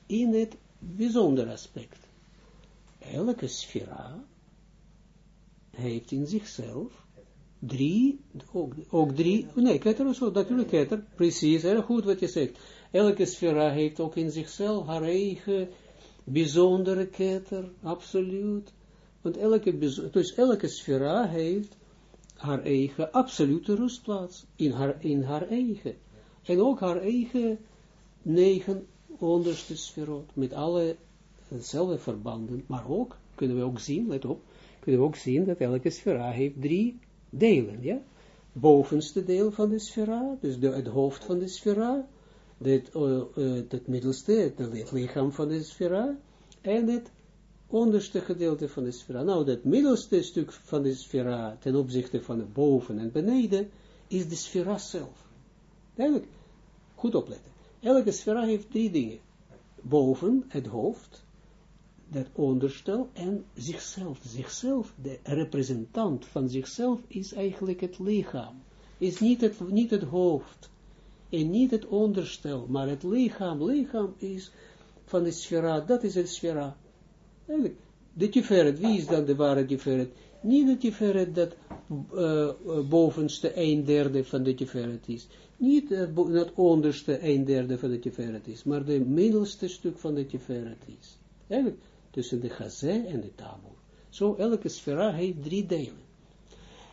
in het bijzondere aspect. Elke sfera heeft in zichzelf drie, ook, drie, nee, ketter zo, natuurlijk ketter, precies, erg goed wat je zegt. Elke sfera heeft ook in zichzelf haar eigen bijzondere ketter, absoluut. Want elke, dus elke sfera heeft haar eigen absolute rustplaats, in haar, in haar eigen. En ook haar eigen negen onderste sferot, met alle hetzelfde verbanden, maar ook, kunnen we ook zien, let op, kunnen we ook zien dat elke sfera heeft drie delen, ja. Bovenste deel van de sfera, dus de, het hoofd van de sfera, het, uh, uh, het middelste, het, lichaam van de sfera, en het onderste gedeelte van de sfera. Nou, dat middelste stuk van de sfera, ten opzichte van het boven en beneden, is de sfera zelf. Duidelijk. Goed opletten. Elke sfera heeft drie dingen. Boven het hoofd, dat onderstel en zichzelf. Zichzelf, de representant van zichzelf is eigenlijk het lichaam. Is niet het, niet het hoofd. En niet het onderstel, maar het lichaam. Lichaam is van de sfera, dat is het sfera. De tiferet, wie is dan de ware tiferet? Niet de tiferet dat uh, bovenste een derde van de tiferet is. Niet het onderste een derde van de tiferet is, maar de middelste stuk van de tiferet is. Eigenlijk tussen de gazé en de tabel. Zo elke sfera heeft drie delen.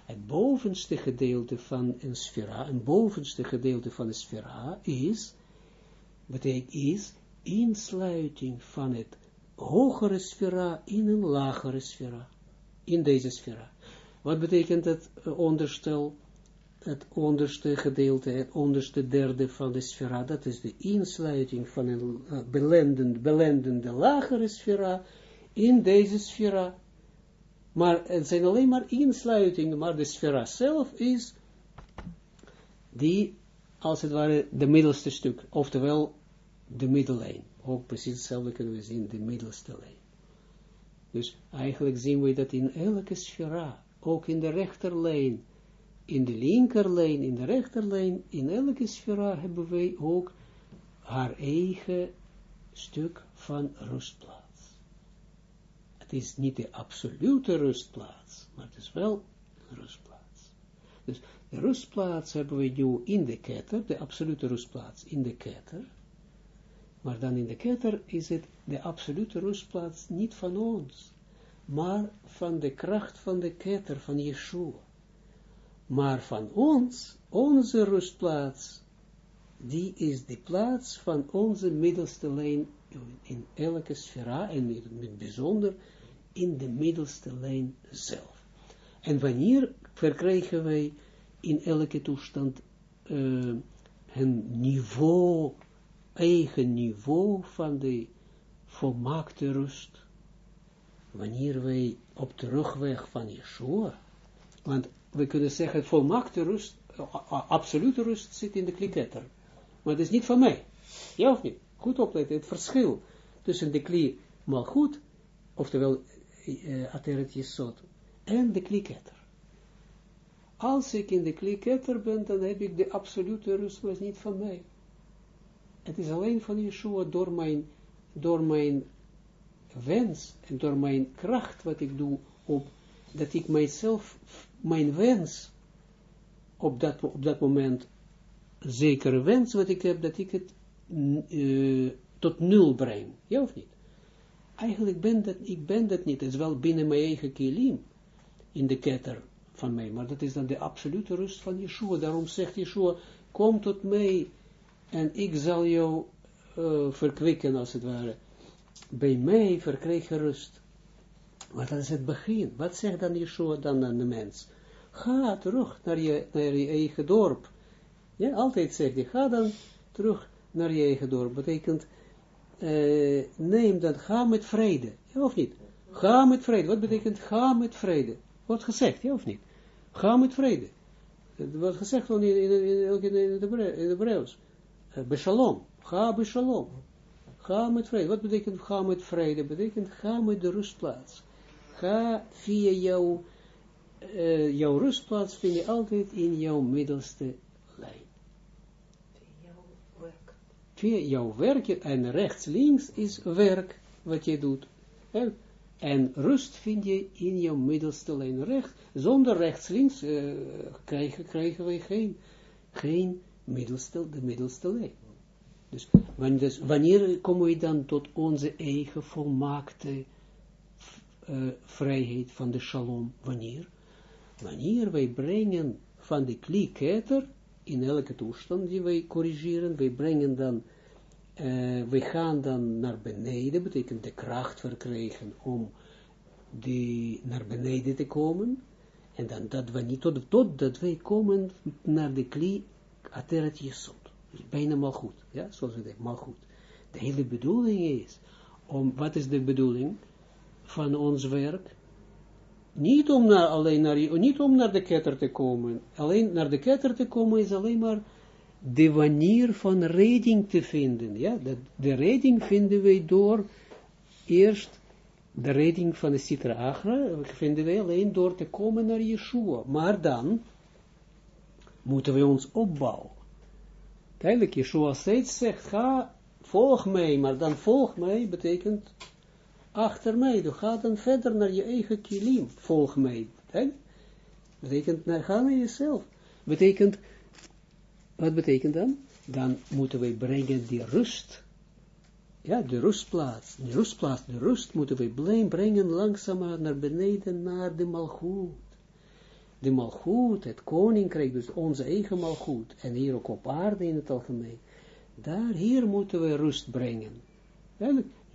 Het bovenste gedeelte van een sfera, een bovenste gedeelte van een sfera is, betekent is insluiting van het hogere sfera in een lagere sfera. In deze sfera. Wat betekent het uh, onderstel het onderste gedeelte, het onderste derde van de sfera, dat is de insluiting van een uh, belendende, lagere sfera in deze sfera. Maar het zijn alleen maar insluitingen, maar de sfera zelf is die, als het ware, de middelste stuk, oftewel de middellijn. Ook precies hetzelfde kunnen we zien, de middelste lijn. Dus eigenlijk zien we dat in elke sfera, ook in de rechterlijn, in de linkerlijn, in de rechterlijn, in elke sfera hebben wij ook haar eigen stuk van rustplaats. Het is niet de absolute rustplaats, maar het is wel een rustplaats. Dus de rustplaats hebben we nu in de ketter, de absolute rustplaats in de ketter, maar dan in de ketter is het de absolute rustplaats niet van ons, maar van de kracht van de ketter, van Yeshua. Maar van ons, onze rustplaats, die is de plaats van onze middelste lijn in elke sfera, en in het bijzonder in de middelste lijn zelf. En wanneer verkrijgen wij in elke toestand uh, een niveau eigen niveau van de volmaakte rust, wanneer wij op terugweg van Yeshua, want we kunnen zeggen, volmaakte rust, absolute rust zit in de kliketter, maar het is niet van mij, ja of niet? Goed opletten, het verschil tussen de kli malgoed, oftewel uh, ateret jesot, en de kliketter. Als ik in de kliketter ben, dan heb ik de absolute rust, maar niet van mij. Het is alleen van Yeshua door mijn, door mijn wens en door mijn kracht wat ik doe op, dat ik mijzelf, mijn wens op dat, op dat moment, zekere wens wat ik heb, dat ik het uh, tot nul breng. Ja of niet? Eigenlijk ben dat, ik ben dat niet. Het is wel binnen mijn eigen kilim, in de ketter van mij, maar dat is dan de absolute rust van Yeshua. Daarom zegt Yeshua, kom tot mij en ik zal jou uh, verkwikken, als het ware. Bij mij verkrijg je rust. Maar dat is het begin. Wat zegt dan Yeshua dan aan de mens? Ga terug naar je, naar je eigen dorp. Ja, altijd zegt hij, ga dan terug naar je eigen dorp. Betekent, uh, neem dat, ga met vrede. Ja of niet? Ga met vrede. Wat betekent ga met vrede? Wordt gezegd, ja of niet? Ga met vrede. Het wordt gezegd in, in, in, in, de Hebreeuws. Eh, beshalom. Ga beshalom. Ga met vrede. Wat betekent ga met vrede? Betekent ga met de rustplaats. Ga via jouw, uh, jouw rustplaats vind je altijd in jouw middelste lijn. Via jouw werk. Via jouw werk en rechts, links is werk wat je doet. En, en rust vind je in jouw middelste lijn. Recht, zonder rechts, links uh, krijgen, krijgen wij geen, geen middelste, de middelste lijn. Dus wanneer, dus wanneer komen we dan tot onze eigen volmaakte uh, vrijheid van de shalom? Wanneer? Wanneer wij brengen van de klieketer, in elke toestand die wij corrigeren, wij brengen dan, uh, wij gaan dan naar beneden, betekent de kracht verkrijgen om die naar beneden te komen, en dan dat we niet tot, tot dat wij komen naar de klie ateret jesot. Dus bijna mal goed. Ja, zoals we zeggen, mal goed. De hele bedoeling is, om, wat is de bedoeling van ons werk? Niet om naar, alleen naar, niet om naar de ketter te komen. Alleen naar de ketter te komen is alleen maar de manier van redding te vinden. Ja, de, de redding vinden wij door eerst de redding van de Sitra Agra, vinden wij alleen door te komen naar Yeshua. Maar dan moeten we ons opbouwen. Kijk, Yeshua steeds zegt, ga, volg mij, maar dan volg mij betekent achter mij, dus ga dan verder naar je eigen kilim, volg mij. Betekent, naar, ga naar jezelf. Betekent, wat betekent dan? Dan moeten wij brengen die rust, ja, de rustplaats, de rustplaats, de rust moeten wij brengen langzamer naar beneden, naar de malgoed. De malgoed, het koninkrijk, dus onze eigen malgoed, en hier ook op aarde in het algemeen, daar, hier moeten we rust brengen.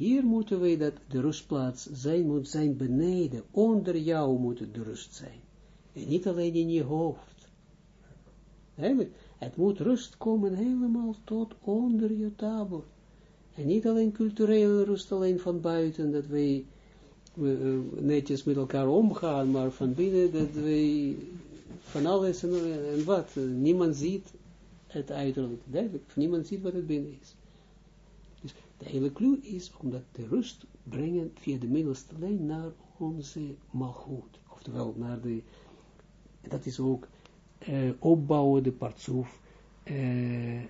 Hier moeten we dat de rustplaats zijn, moet zijn beneden, onder jou moet het de rust zijn. En niet alleen in je hoofd. Het moet rust komen helemaal tot onder je tabor. En niet alleen culturele rust, alleen van buiten, dat wij uh, netjes met elkaar omgaan, maar van binnen dat wij van alles en, wat. niemand ziet het uiterlijk. Niemand ziet wat het binnen is. De hele clue is om dat de rust brengen via de middelste lijn naar onze malgoed. Oftewel, naar de, dat is ook uh, opbouwen, de partsoef, uh,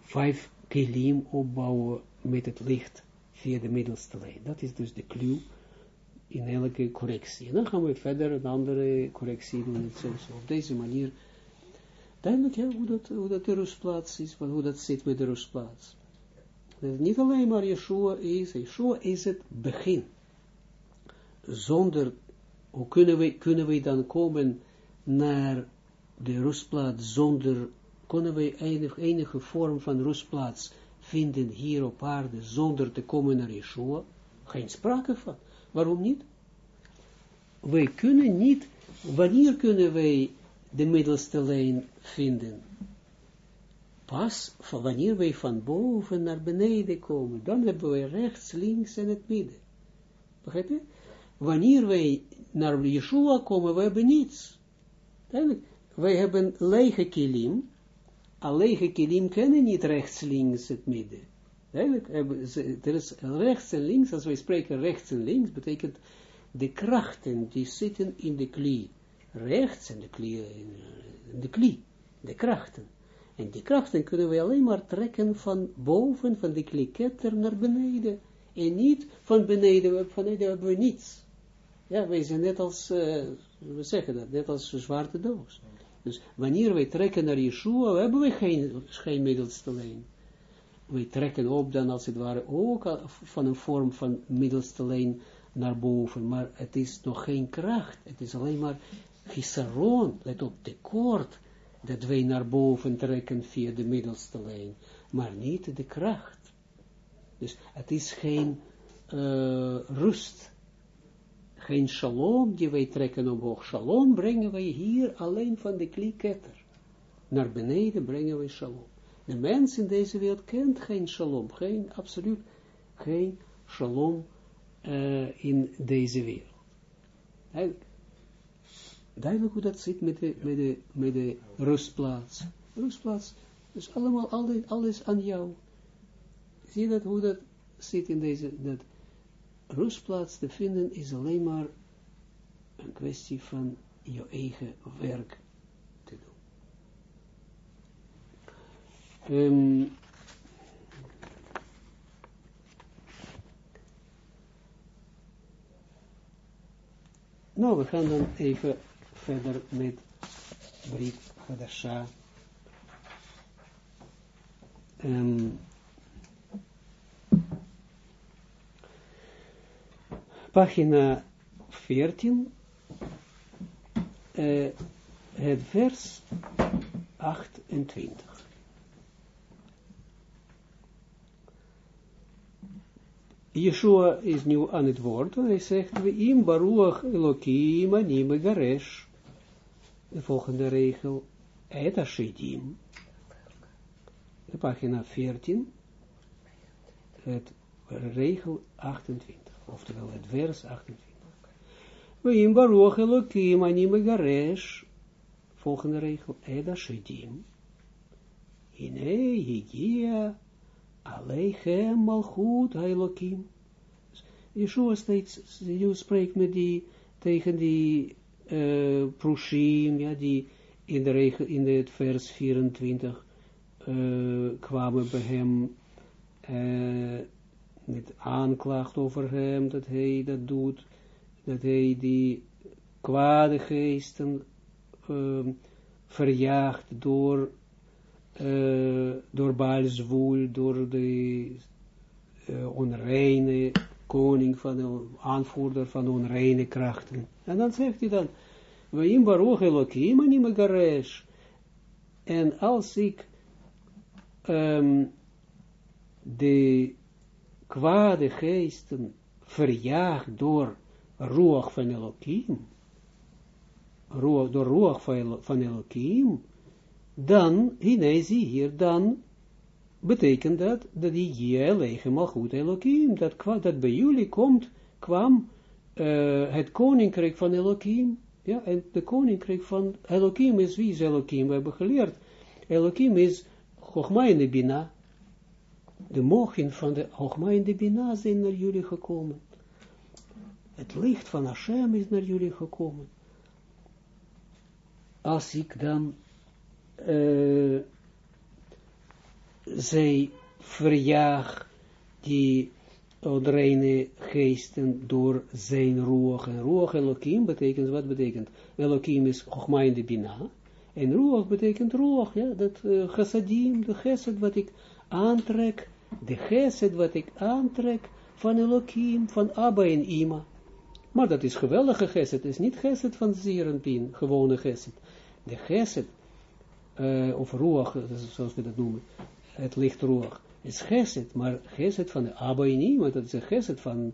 vijf kilim opbouwen met het licht via de middelste lijn. Dat is dus de clue in elke correctie. En dan gaan we verder een andere correctie doen. Zo, zo. Op deze manier duidelijk ja, hoe, dat, hoe dat de rustplaats is, hoe dat zit met de rustplaats. Dus niet alleen maar Yeshua is, Yeshua is het begin. Zonder, hoe kunnen we, kunnen we dan komen naar de rustplaats zonder, kunnen we enige, enige vorm van rustplaats vinden hier op aarde zonder te komen naar Yeshua? Geen sprake van. Waarom niet? Wij kunnen niet, wanneer kunnen wij de middelste lijn vinden? Pas van wanneer wij van boven naar beneden komen, dan hebben wij rechts, links en het midden. Begrijp je? Wanneer wij naar Yeshua komen, we hebben niets. Wij hebben lege kilim, a lege kilim kennen niet rechts, links, het midden. Eigenlijk, er is rechts en links, als wij spreken rechts en links, betekent de krachten die zitten in de klie. Rechts en de klie, in de klie, de krachten. En die krachten kunnen we alleen maar trekken van boven, van de kliketter naar beneden. En niet van beneden, van beneden hebben we niets. Ja, wij zijn net als, uh, we zeggen dat, net als een zwarte doos. Dus wanneer wij trekken naar Yeshua, hebben we geen, geen middelste lijn. Wij trekken op dan als het ware ook van een vorm van middelste lijn naar boven, maar het is nog geen kracht, het is alleen maar gisaron, let op, tekort, dat wij naar boven trekken via de middelste lijn, maar niet de kracht. Dus het is geen uh, rust, geen shalom die wij trekken omhoog. Shalom brengen wij hier alleen van de kliketter. Naar beneden brengen wij shalom. De mens in deze wereld kent geen shalom, geen, absoluut geen shalom uh, in deze wereld. Duidelijk. Hoe dat zit met de, met de, met de rustplaats. Rustplaats, dus allemaal, alles, alles aan jou. Zie je dat, hoe dat zit in deze, dat rustplaats te vinden is alleen maar een kwestie van je eigen werk te doen. Um, nou, we gaan dan even verder met Brit Hadasha. Pagina 14, uh, het vers 28. Yeshua is nu aan het woord, hij zegt, we im baruch Elohim garesh. De volgende regel, et ashedim. De pagina 14, het regel 28 oftewel het vers 28. We in Baruch Elohim ani megaresh, volgende regel, Eda Shedim, Hine higia aleichem malchut Elohim. Yeshua steeds, nu spreekt met die, tegen die uh, Prushim, ja, die in, de regel, in het vers 24 uh, kwamen bij hem uh, met aanklacht over hem, dat hij dat doet, dat hij die kwade geesten uh, verjaagt door, uh, door Baalswoel, door de onreine koning van de aanvoerder van onreine krachten. En dan zegt hij dan, we in Baruch Elohim en En als ik um, de kwade geesten verjaagd door roog van Elohim, door roog van Elohim, dan, hine, zie hier, dan betekent dat, dat die je lege malchut Elohim, dat, dat bij jullie komt, kwam uh, het koninkrijk van Elohim, ja, en de koninkrijk van Elohim is, wie is Elohim? We hebben geleerd, Elohim is Chogma in Bina, de mogen van de de Bina zijn naar jullie gekomen. Het licht van Hashem is naar jullie gekomen. Als ik dan uh, zij verjaag die onreine geesten door zijn roog. En roog Elohim betekent, wat betekent? Elohim is Chogma in de Bina. En roog betekent roog, ja, dat uh, de chesed wat ik aantrek, de chesed wat ik aantrek van Elohim, van Abba en Ima. Maar dat is geweldige het is niet gesed van Zerenpien, gewone gesed. De gesed, uh, of ruach, zoals we dat noemen, het licht ruach, is gesed, maar gesed van de Abba en Ima, dat is een gesed van,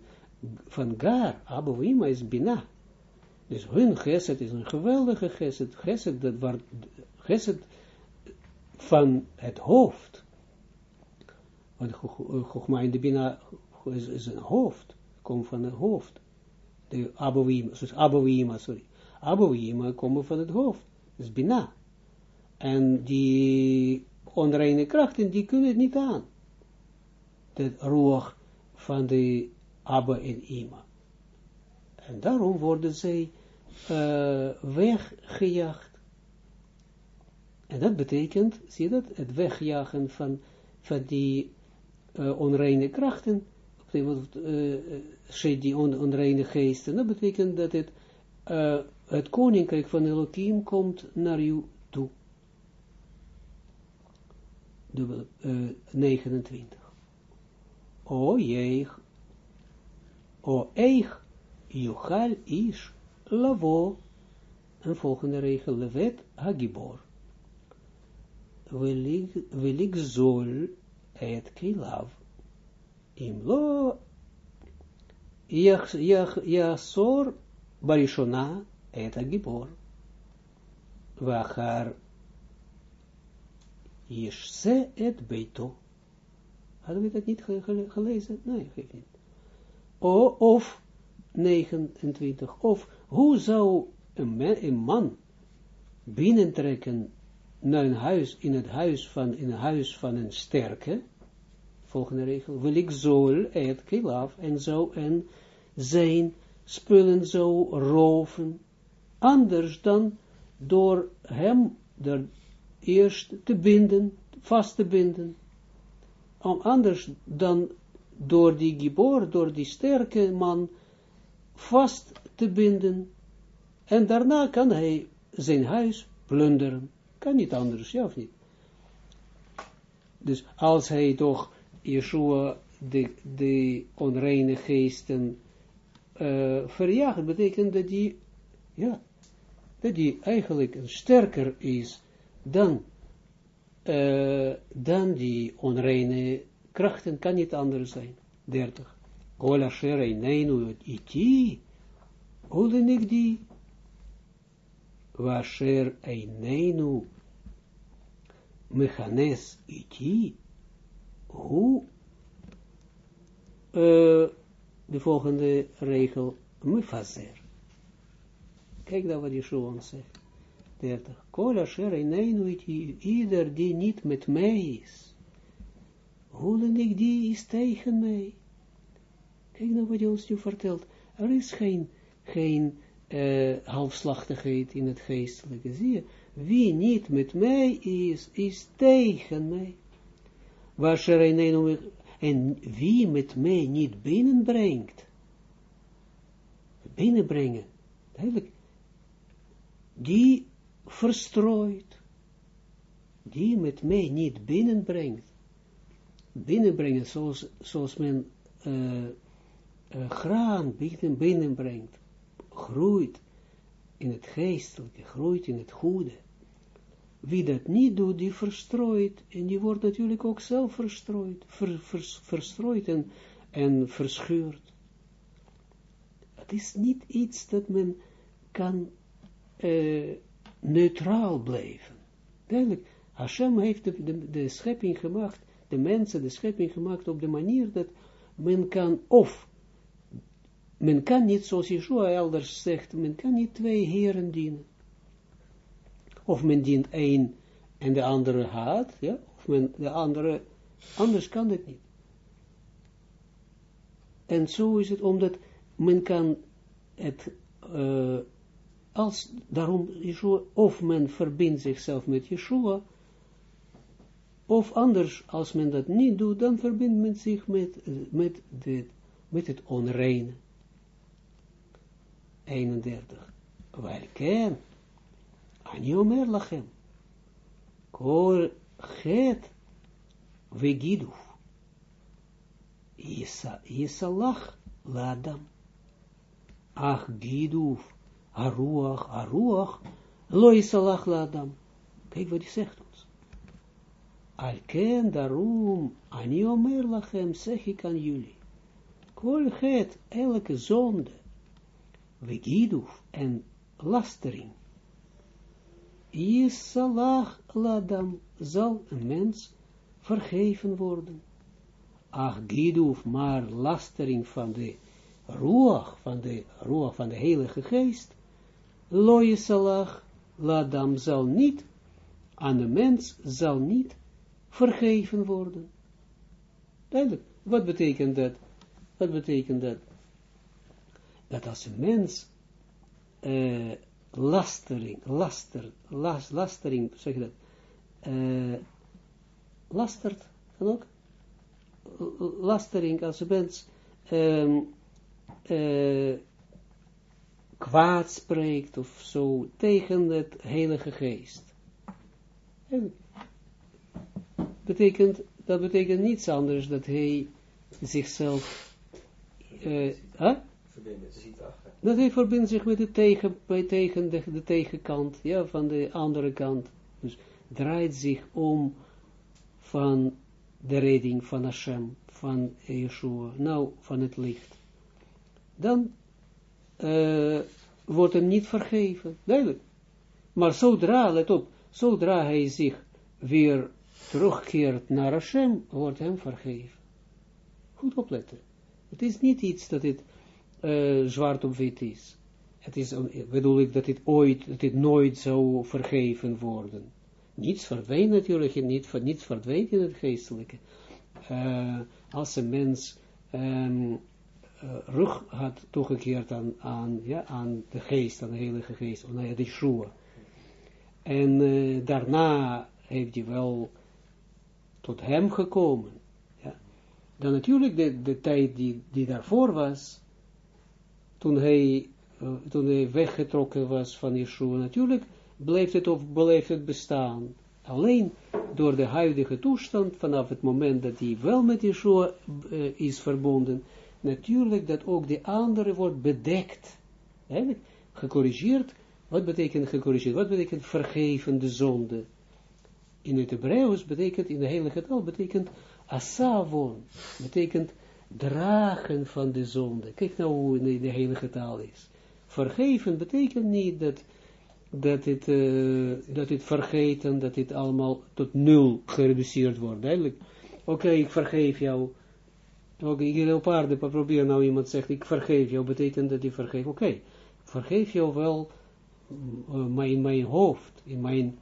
van Gar, Abba Ima is Bina. Dus hun gesed is een geweldige gesed, gesed, dat waar, gesed van het hoofd. Want Chogma in de Bina is, is een hoofd, komt van het hoofd de abouima, sorry. Abouima komen van het hoofd, dat is bina. En die onreine krachten, die kunnen het niet aan. Het roog van de abba en ima. En daarom worden zij uh, weggejaagd. En dat betekent, zie je dat, het wegjagen van, van die uh, onreine krachten, uh, die on, onreine geesten, dat betekent dat het, het koninkrijk van Elohim komt naar jou toe. Dubbel, uh, 29. O jeeg, o eich, juchal ish, lavo, en volgende regel, levet hagibor. Welig zol et kilav Im lo Barishona et Agibor. Wachar Yishse et Beito. Hadden we dat niet gelezen? Nee, geef niet. Of 29. Of hoe zou een, een man binnentrekken naar een huis, in het huis van, in een huis van een sterke, volgende regel, wil ik zool et kilaf, en zo, en zijn spullen zo roven, anders dan door hem er eerst te binden, vast te binden, om anders dan door die geboor, door die sterke man, vast te binden, en daarna kan hij zijn huis plunderen. Kan niet anders, ja of niet? Dus als hij toch Yeshua de, de onreine geesten uh, verjaagt, betekent dat die, ja, dat die eigenlijk sterker is dan, uh, dan die onreine krachten, kan niet anders zijn. 30. Kola shere neinu iti, die, washer eineinu mechanes iti, hoe uh, de volgende regel, mefazer. Kijk dan wat Yeshua ons zegt. 30. Kol asher eineinu ieder die niet met mij is. Hoe ik die is tegen mij. Kijk nou wat hij ons nu vertelt. Er is geen, geen uh, halfslachtigheid in het geestelijke. Zie je, wie niet met mij is, is tegen mij. En wie met mij niet binnenbrengt, binnenbrengen, eigenlijk, die verstrooit, die met mij niet binnenbrengt, binnenbrengen zoals, zoals men uh, uh, graan binnen, binnenbrengt, groeit in het geestelijke, groeit in het goede, wie dat niet doet, die verstrooit, en die wordt natuurlijk ook zelf verstrooid, ver, verstrooid en, en verscheurd. Het is niet iets dat men kan uh, neutraal blijven. Duidelijk, Hashem heeft de, de, schepping gemaakt, de mensen de schepping gemaakt op de manier dat men kan, of, men kan niet, zoals Yeshua elders zegt, men kan niet twee heren dienen. Of men dient één en de andere haat, ja, of men de andere, anders kan het niet. En zo is het, omdat men kan het, uh, als daarom Yeshua, of men verbindt zichzelf met Yeshua, of anders, als men dat niet doet, dan verbindt men zich met, eh, met, dit, met het onreine. 31. Wel ken, ani lachem, kol het vegiduf, yisalach ladam, ach giduf, Aruach, Aruach, Loisalach Adam. Kijk wat hij zegt ons. Alken daarom, ani omer lachem, zeg ik aan jullie. Kol het, elke zonde, vegiduf en lastering. Yisalach Ladam zal een mens vergeven worden. Ach, giduf, maar lastering van de ruach van de ruach van de Heilige Geest, lo yisalach ladam zal niet, aan de mens zal niet vergeven worden. Duidelijk, wat betekent dat? Wat betekent dat? Dat als een mens uh, lastering, laster, las, lastering, zeg je dat, uh, lastert, dan ook, lastering als je bent, um, uh, kwaad spreekt of zo tegen het heilige geest. En betekent, dat betekent niets anders dat hij zichzelf, uh, huh? Dat hij verbindt zich met de, tegen, bij tegen de, de tegenkant, ja, van de andere kant. Dus draait zich om van de redding van Hashem, van Yeshua, nou, van het licht. Dan uh, wordt hem niet vergeven, duidelijk. Maar zodra, let op, zodra hij zich weer terugkeert naar Hashem, wordt hem vergeven. Goed opletten. Het is niet iets dat het uh, zwart op wit is. Het is, bedoel ik, dat dit ooit, dat dit nooit zou vergeven worden. Niets verdwijnt natuurlijk, niet, niets verdwijnt in het geestelijke. Als een mens um, uh, rug had toegekeerd aan, aan, ja, aan de geest, aan de heilige geest, aan de Yeshua. En uh, daarna heeft hij wel tot hem gekomen. Ja. Dan natuurlijk de, de tijd die, die daarvoor was, toen hij, uh, toen hij weggetrokken was van Yeshua, natuurlijk bleef het of bleef het bestaan. Alleen door de huidige toestand, vanaf het moment dat hij wel met Yeshua is verbonden, natuurlijk dat ook de andere wordt bedekt. Eigenlijk gecorrigeerd. Wat betekent gecorrigeerd? Wat betekent vergeven de zonde? In het Hebreeuws betekent, in de heilige taal, betekent asavon. Betekent dragen van de zonde. Kijk nou hoe in de heilige taal is. Vergeven betekent niet dat, dat, het, uh, dat het vergeten, dat het allemaal tot nul gereduceerd wordt. Duidelijk. Oké, ik vergeef jou. Okay, hier op aarde, probeer nou iemand zegt, ik vergeef jou, betekent dat hij vergeeft. Oké, vergeef jou wel uh, in mijn hoofd, in mijn,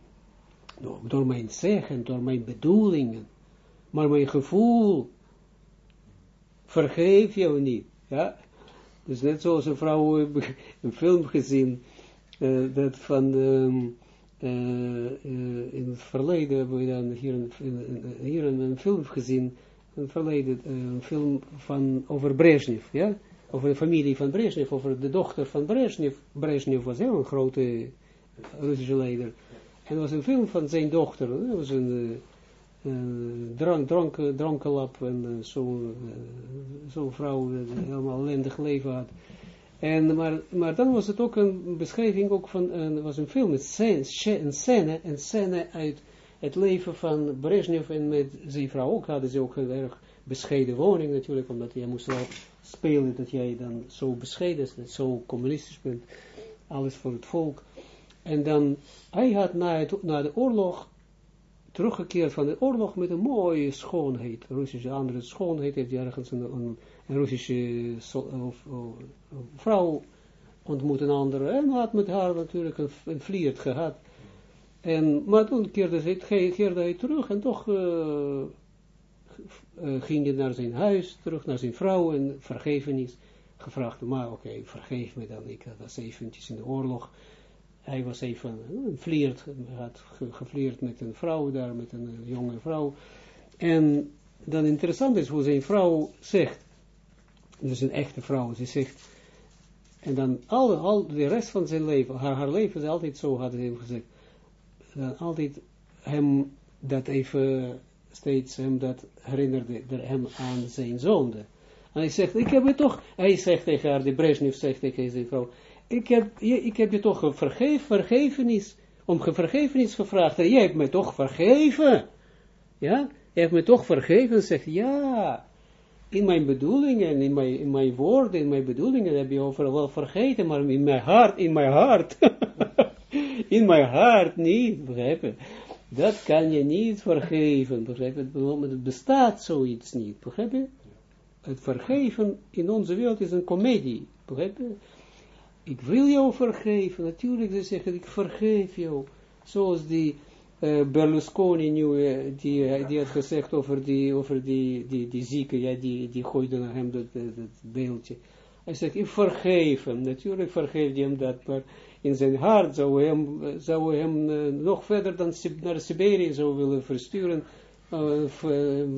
door mijn zeggen, door mijn bedoelingen, maar mijn gevoel, vergeef jou niet. Ja? Dus net zoals een vrouw een film gezien, uh, dat van, um, in het verleden hebben we dan hier een, hier een, film gezien, verleden, een film van, over Brezhnev, ja? over de familie van Brezhnev, over de dochter van Brezhnev. Brezhnev was heel een grote Russische leider. En er was een film van zijn dochter, dat was een uh, drank, drank, drankenlap en zo'n zo vrouw die helemaal ellendig leven had. En, maar, maar dan was het ook een beschrijving ook van, uh, was een film, een scène, een scène, een scène uit het leven van Brezhnev en met zijn vrouw ook hadden ze ook heel erg bescheiden woning natuurlijk, omdat jij moest wel spelen dat jij dan zo bescheiden is, zo communistisch bent, alles voor het volk. En dan, hij had na, het, na de oorlog teruggekeerd van de oorlog met een mooie schoonheid. Russische andere schoonheid heeft hij ergens een, een, een Russische vrouw ontmoet een andere en had met haar natuurlijk een, een vliert gehad. En, maar toen keerde, keerde hij terug en toch uh, uh, ging hij naar zijn huis, terug naar zijn vrouw en vergevenis gevraagd. Maar oké, vergeef me dan, ik was eventjes in de oorlog. Hij was even een vliert, had gevleerd met een vrouw daar, met een jonge vrouw. En dan interessant is hoe zijn vrouw zegt, dus een echte vrouw, ze zegt, en dan al, al de rest van zijn leven, haar, haar leven is altijd zo, had hij gezegd, dan altijd hem dat even steeds hem dat herinnerde hem aan zijn zonde. En hij zegt, ik heb je toch, hij zegt tegen haar, de Brezhnev zegt tegen zijn vrouw, ik heb, ik heb je toch vergeef, vergevenis, om vergevenis gevraagd, en jij hebt me toch vergeven, ja, je hebt me toch vergeven, zegt, ja, in mijn bedoelingen, in mijn, in mijn woorden, in mijn bedoelingen heb je overal wel vergeten, maar in mijn hart, in mijn hart, [laughs] in mijn hart niet, begrijp je? Dat kan je niet vergeven, begrijp je? Het bestaat zoiets niet, begrijp je? Het vergeven in onze wereld is een komedie, begrijp je? Ik wil jou vergeven, natuurlijk, ze zeggen, ik vergeef jou, zoals die uh, Berlusconi nu, uh, die, uh, die had gezegd over die, over die, die, die zieke, ja, die, die gooide naar hem dat, dat, dat beeldje. Hij zegt, ik vergeef hem, natuurlijk vergeef hij hem dat, maar in zijn hart zou hem, zou hem nog verder dan naar Siberië zou willen versturen,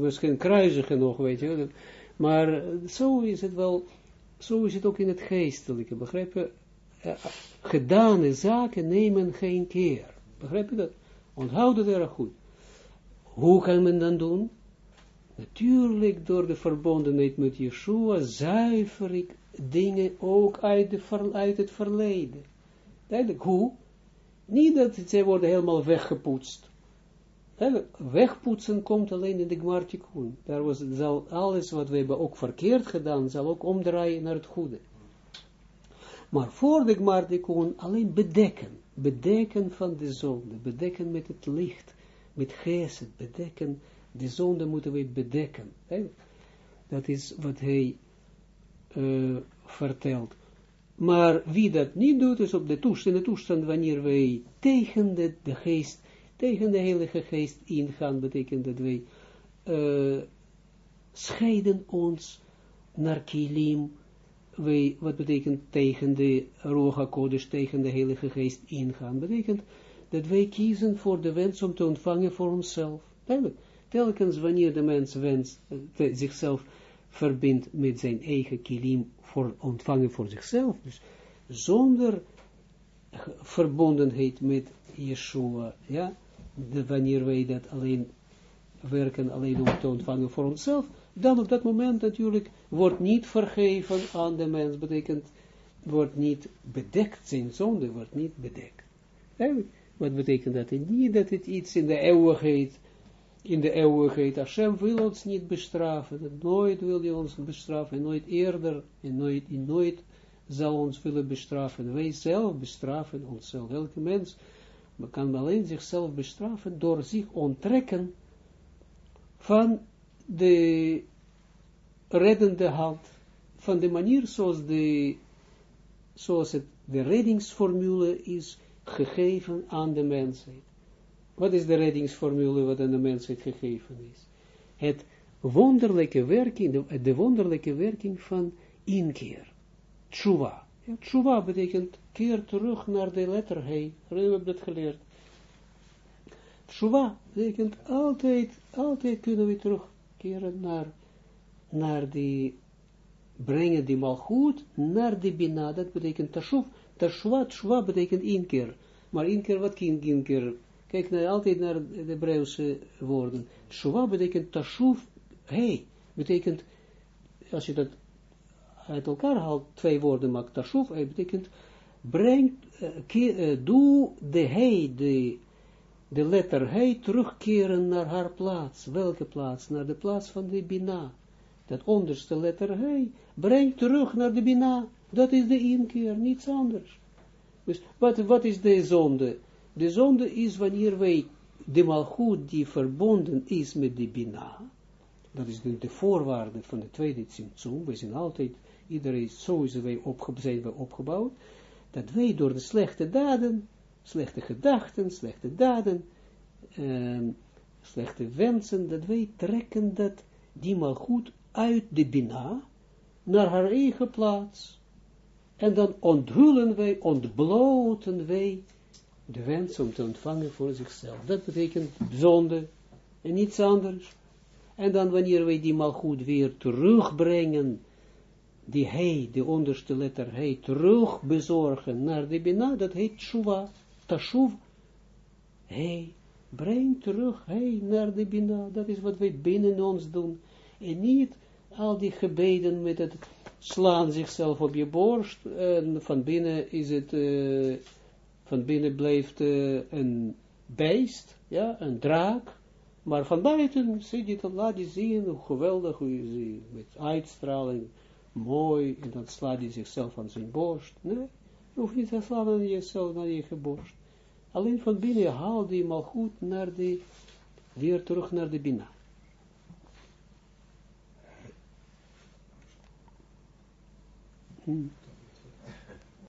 misschien kruisigen nog, weet je. Maar zo is het wel, zo is het ook in het geestelijke, begrijp je? gedane zaken nemen geen keer. Begrijp je dat? Onthoud het erg goed. Hoe kan men dan doen? Natuurlijk door de verbondenheid met Yeshua zuiver ik dingen ook uit, de, uit het verleden. Duidelijk, hoe? Niet dat ze worden helemaal weggepoetst. Wegpoetsen komt alleen in de Gmartikun. Daar was, zal alles wat we hebben ook verkeerd gedaan, zal ook omdraaien naar het goede. Maar voor de Gmartikun alleen bedekken bedekken van de zonde, bedekken met het licht, met geest, bedekken, de zonde moeten we bedekken. Dat is wat hij uh, vertelt. Maar wie dat niet doet, is op de toestand, de toestand wanneer wij tegen de, geest, tegen de heilige geest ingaan, betekent dat wij uh, scheiden ons naar kilim, wij, wat betekent tegen de Roga Kodesh, tegen de Heilige Geest ingaan, betekent dat wij kiezen voor de wens om te ontvangen voor onszelf. Telkens wanneer de mens wenst, uh, zichzelf verbindt met zijn eigen kilim voor ontvangen voor zichzelf, dus zonder verbondenheid met Yeshua, ja, de, wanneer wij dat alleen werken, alleen om te ontvangen voor onszelf, dan op dat moment natuurlijk wordt niet vergeven aan de mens, betekent, wordt niet bedekt, zijn zonde wordt niet bedekt. Wat betekent dat? Niet dat het iets in de eeuwigheid, in de eeuwigheid, Hashem wil ons niet bestraffen, nooit wil hij ons bestraffen, nooit eerder, en nooit, en nooit zal ons willen bestraffen. Wij zelf bestraffen onszelf. Elke mens kan alleen zichzelf bestraffen door zich onttrekken van de reddende hand, van de manier zoals, de, zoals het, de reddingsformule is gegeven aan de mensheid. Wat is de reddingsformule wat aan de mensheid gegeven is? Het wonderlijke werking, de, de wonderlijke werking van inkeer. Tshuva. Ja, tshuva betekent keer terug naar de letter he. We hebben dat geleerd. Tshuva betekent altijd, altijd kunnen we terugkeren naar, naar die, brengen die malgoed naar die bina, dat betekent tashuf, tashua, tshua betekent inkeer, maar inkeer, wat kind inkeer, kijk naar, altijd naar de Hebreeuwse woorden, tshua betekent tashuf, hey, betekent, als je dat uit elkaar haalt, twee woorden maakt, tashuf, hey, betekent, breng, uh, doe de hey, de de letter hij terugkeren naar haar plaats. Welke plaats? Naar de plaats van de Bina. Dat onderste letter hij brengt terug naar de Bina. Dat is de inkeer, niets anders. Dus wat, wat is de zonde? De zonde is wanneer wij de malgoed die verbonden is met de bina, dat is de, de voorwaarde van de tweede tzimtzum, we zijn altijd, iedereen, zo zijn wij, zijn wij opgebouwd, dat wij door de slechte daden, slechte gedachten, slechte daden, ehm, slechte wensen, dat wij trekken dat die malgoed uit de bina, naar haar eigen plaats, en dan onthullen wij, ontbloten wij de wens om te ontvangen voor zichzelf. Dat betekent zonde en niets anders. En dan wanneer wij die malgoed weer terugbrengen, die hij, de onderste letter hij, terug bezorgen naar de bina, dat heet shuva, tashuv. Hij brengt terug, hij naar de bina, dat is wat wij binnen ons doen. En niet al die gebeden met het slaan zichzelf op je borst, en van binnen is het, uh, van binnen blijft uh, een beest, ja, een draak, maar van buiten zie je het, laat je zien hoe geweldig, hoe je met uitstraling, mooi, en dan slaat hij zichzelf aan zijn borst, nee, je hoeft niet te slaan aan jezelf, aan je borst, alleen van binnen haal die maar goed naar de, weer terug naar de bina. Hmm.